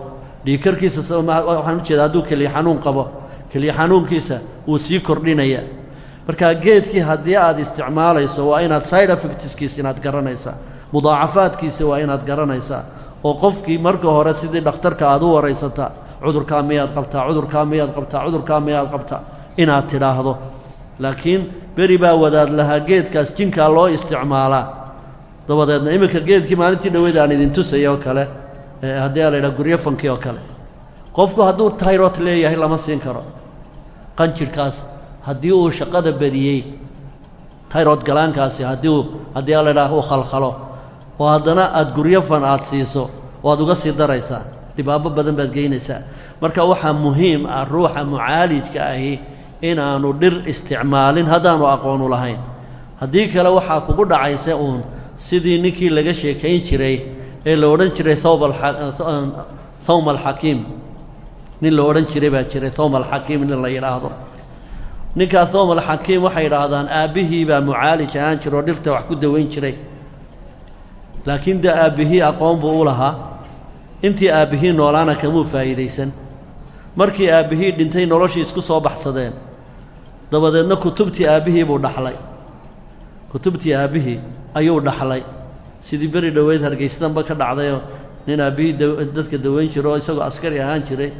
dhiikarkiisa waxaan ujeeda hadduu keliya xanuun qabo keliya xanuunkiisa wuu sii kordhinaya. Marka geedkii haddii aad isticmaalayso waa inaad side effectskiis inaad garanaysaa mudaacafaadkiisa waa inaad garanaysaa oo qofkii marka hore sidii dhakhtarka aad u waraysataa cudurkaa miyaad qabtaa cudurkaa miyaad qabtaa cudurkaa miyaad qabtaa inaad tidhaahdo laakiin beri baa wadaad lahaa geedkaas jinkaa loo isticmaalaa dabadeedna iminka geedkii maalintii dhoweyd aan idin tusaya oo kale haddii a la yidhaha guryo fankii oo kale. Qofku hadduu tayrot leeyahay lama siin karo. Qanjirhkaas haddii uu shaqada badiyey tayrod galaankaasi haddii haddii a la ydhaha uu khalkhalo oo haddana aad guryo fan aad siiso waad uga sii daraysaa dhibaabo badan baad geynaysaa. Marka waxaa muhiim ah ruuxa mucaalijka ahi inaanu dhir isticmaalin haddaanu aqoonu lahayn. Haddii kale waxaa kugu dhacaysa uun sidii ninkii laga sheekayn jiray ee la odhan jiray thawma alxakiim nin la odhan jiray baa jiray thawma alxakiim nin la yidhaahdo ninkaa thawma alxakiim waxay yidhaahdaan aabbihii baa mucaalij ahaan jira oo dhirta wax ku dawayn jiray. Laakiin dee aabbihii aqoon buu u lahaa. Intii aabbihii noolaana kamuu faa'iidaysan. Markii aabbihii dhintay noloshii isku soo baxsadeen dabadeedna kutubtii aabbihii buu dhaxlay. Kutubtii aabbihii ayuu dhaxlay. Sidii beri dhoweyd hargaysadanba ka dhacdayoo nin aabbihii dadka dawayn jiro oo isagoo askari ahaan jiray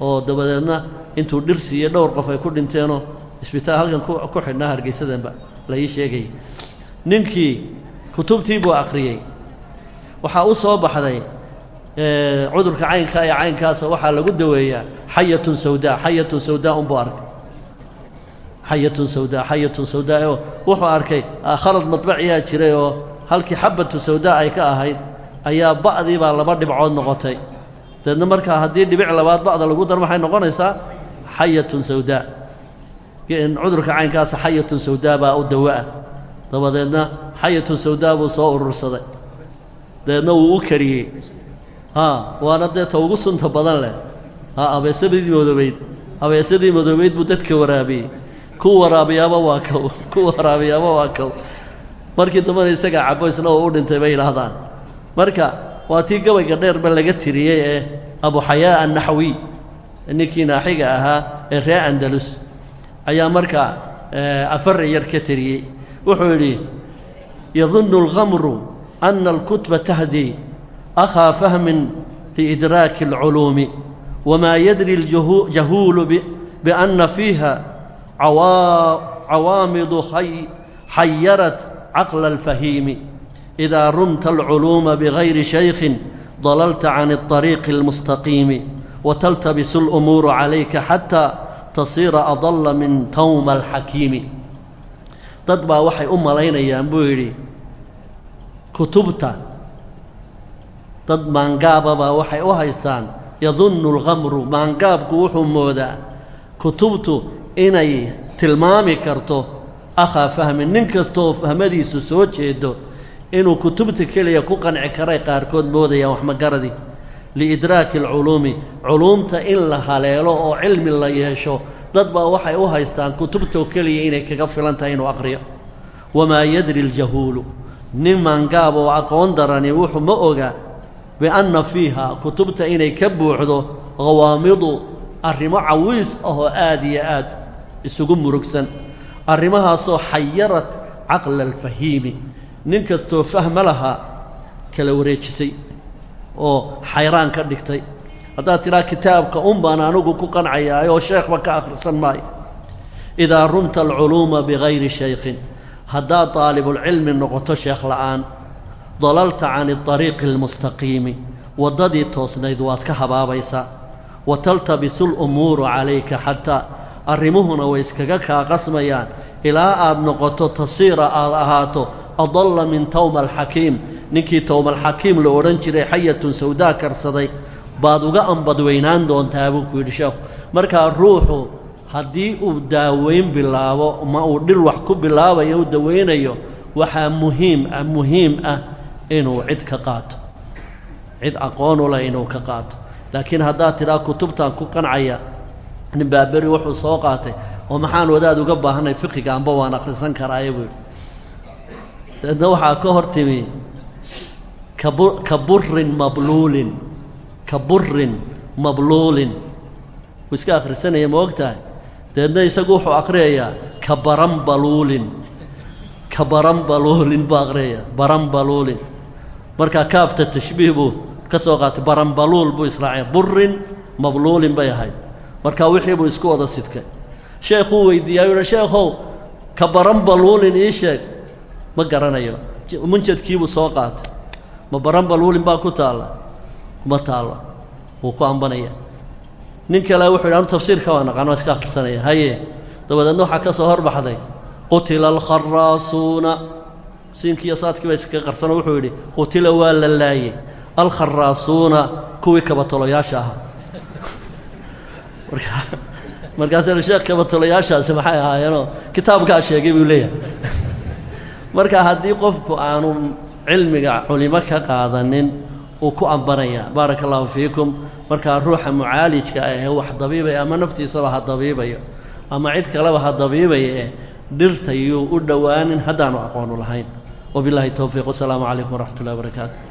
oo dabadeedna intuu dhir siiyey dhowr qof ay ku dhinteenoo isbitaal halkan ku xidhnaa hargaysadanba la ii sheegayay ninkii kutubtii buu akhriyey waxaa u soo baxday cudurka caynkaa ee caynkaasa waxaa lagu daweeyaa xayatun sawdaa xayatun sawdaa unbuu arkay xayatun sawdaa xayatun sawdaa oo wuxuu arkay khalad madbaciyaa jiray oo halkii xabatu sawdaa ay ka ahayd ayaa ba'dii baa laba dhibcood noqotay. Dabeedna markaa haddii dhibic labaad ba'da lagu dar maxay noqonaysaa? Xayatun sawdaa. Cudurka caynkaasa xayatun sawdaa baa u dawa'a. Dabadeedna xayatun sawdaa buu soo urursaday. Dabeedna wuu u kariyey. Haa waana dee ta ugu sunta badan leh. Abeesadii madoobeyd abeesadii madoobeyd buu dadka waraabiyey ku waraabiyaaba waa kow. Ku waraabiyaaba waa kow. Markii dambana isagaa cabo isna u dhintay bay yidhaahdaan. Marka waa tii gabayga dheerba laga tiriyey ee abuxayaa annaxwi ninkii naaxiga ahaa ee reer andalus ayaa markaa afar yar ka tiriyey. Wuxuu yidhi yadunnu alkhamru ana alkutba tahdi akhaa fahmin liidraaki alculuumi wamaa yadri aljahuulu bianna fiiha cawaamidu xayarat caqla alfahiimi idaa rumta alculuuma bigayri shaykhin dalalta can alطariiqi almustaqiimi wataltabisu alumuuru calayka xataa tasiira adalla min tawma alxakiimi dad baa waxay u malaynayaan buu yidhi kutubta dad maangaababaa waxay u haystaan yadunnu alkhamru maangaabku wuxuu moodaa kutubtu inay tilmaami karto akhaa fahmin nin kastooo fahmadiisu soo jeedo inuu kutubta keliya ku qanci karay qaarkood moodayaan waxmagaradii liidraaki alculuumi culuumta in la haleelo oo cilmi la yeesho dad baa waxay u haystaan kutubtoo keliya inay kaga filan tahay inuu aqriyo. Wamaa yadri aljahuulu nin maangaab oo aqoon darani wuxuu ma oga bianna fiiha kutubta inay ka buuxdo hawaamidu arrimo cawiis ahoo aad iyo aad isugu murugsan. Arrimahaasoo xayarat caqla alfahiimi. Nin kastoo fahma lahaa kala wareejisay oo xayraan ka dhigtay. Haddaad tidhaha kitaabka un baan anigu ku qancayaa oo sheekhba ka akhrisan maayo. Idaa rumta alculuuma bigayri shaykhin. Haddaad daalibulcilmi noqoto sheekh la'aan dalalta can iطariiqi almustaqiimi. Waddadii toosnayd waad ka habaabaysaa. Wa taltabisu lumuuru calayka xataa arrimuhuna way iskaga kaa qasmayaan ilaa aad noqoto tasiira aad ahaato adalla min towma alxakiim ninkii towmaalxakiim la odhan jiray xayatun sawdaa karsaday. Baad uga ambadweynaan doontaa buu ku yidhi sheekhu markaa ruuxu haddii uu daaweyn bilaabo ma uu dhir wax ku bilaabayo u dawaynayo waxaa muhiim ah muhiim ah inuu cid ka qaato. Cid aqoon u leh inuu ka qaato. Laakiin haddaad tidhaha kutubtaan ku qancaya nin baa beri wuxuu soo qaatay oo maxaan wadaad uga baahanay fiqiga amba waan akhrisan karaaye buu yidhi. Dabeedna waxaa ka hor timi kabu ka burin mabluulin ka burin mabluulin. Wuu iska akhrisanaya ma og tahay? Dabeedna isagu wuxuu akhriyayaa ka baran baluulin ka baran baluulin buu akhriyayaa baran baluulin. Markaa kaafta tashbiih buu ka soo qaatay baranbaluul buu israacay burin mabluulin bay ahayd markaa wixii buu isku wada sidkay. Sheekhuu weydiiyaa u sheekhow ka baranbaluulin ii sheeg. Ma garanayo. Munjadkiibuu soo qaatay. Ma baranbaluulin baa ku taalla? Kuma taalla. Wuu ku ambanaya. Nin kale wuxu yidhi anu tafsiirka waa naqaan waa iska akhrisanaya. Haye. Dabadeedna waxaa ka soo horbaxday. Qutila alkharaasuuna siinkiiyo saadkii baa iskaga qarsanoo wuxuu yidhi qutila waa la laayey alkharaasuuna kuwii kabatoloyaasha ahaa marka markaasuu sheekh kabatoloyaashaasi maxay ahaayeenoo kitaabkaa sheegay buu leeyahay. Marka haddii qofku aanu cilmiga culimo ka qaadanin uu ku ambanaya baaraka allahu fiikum. Markaa ruuxa mucaalijka ah ee wax dabiibaya ama naftiisaba ha dabiibayo ama cid kaleba ha dabiibaya ee dhirtayuu u dhowaanin haddaanu aqoonu lahayn. Wabillahi towfiiq wasalaamu calaykum waraxmat ullahi barakaatu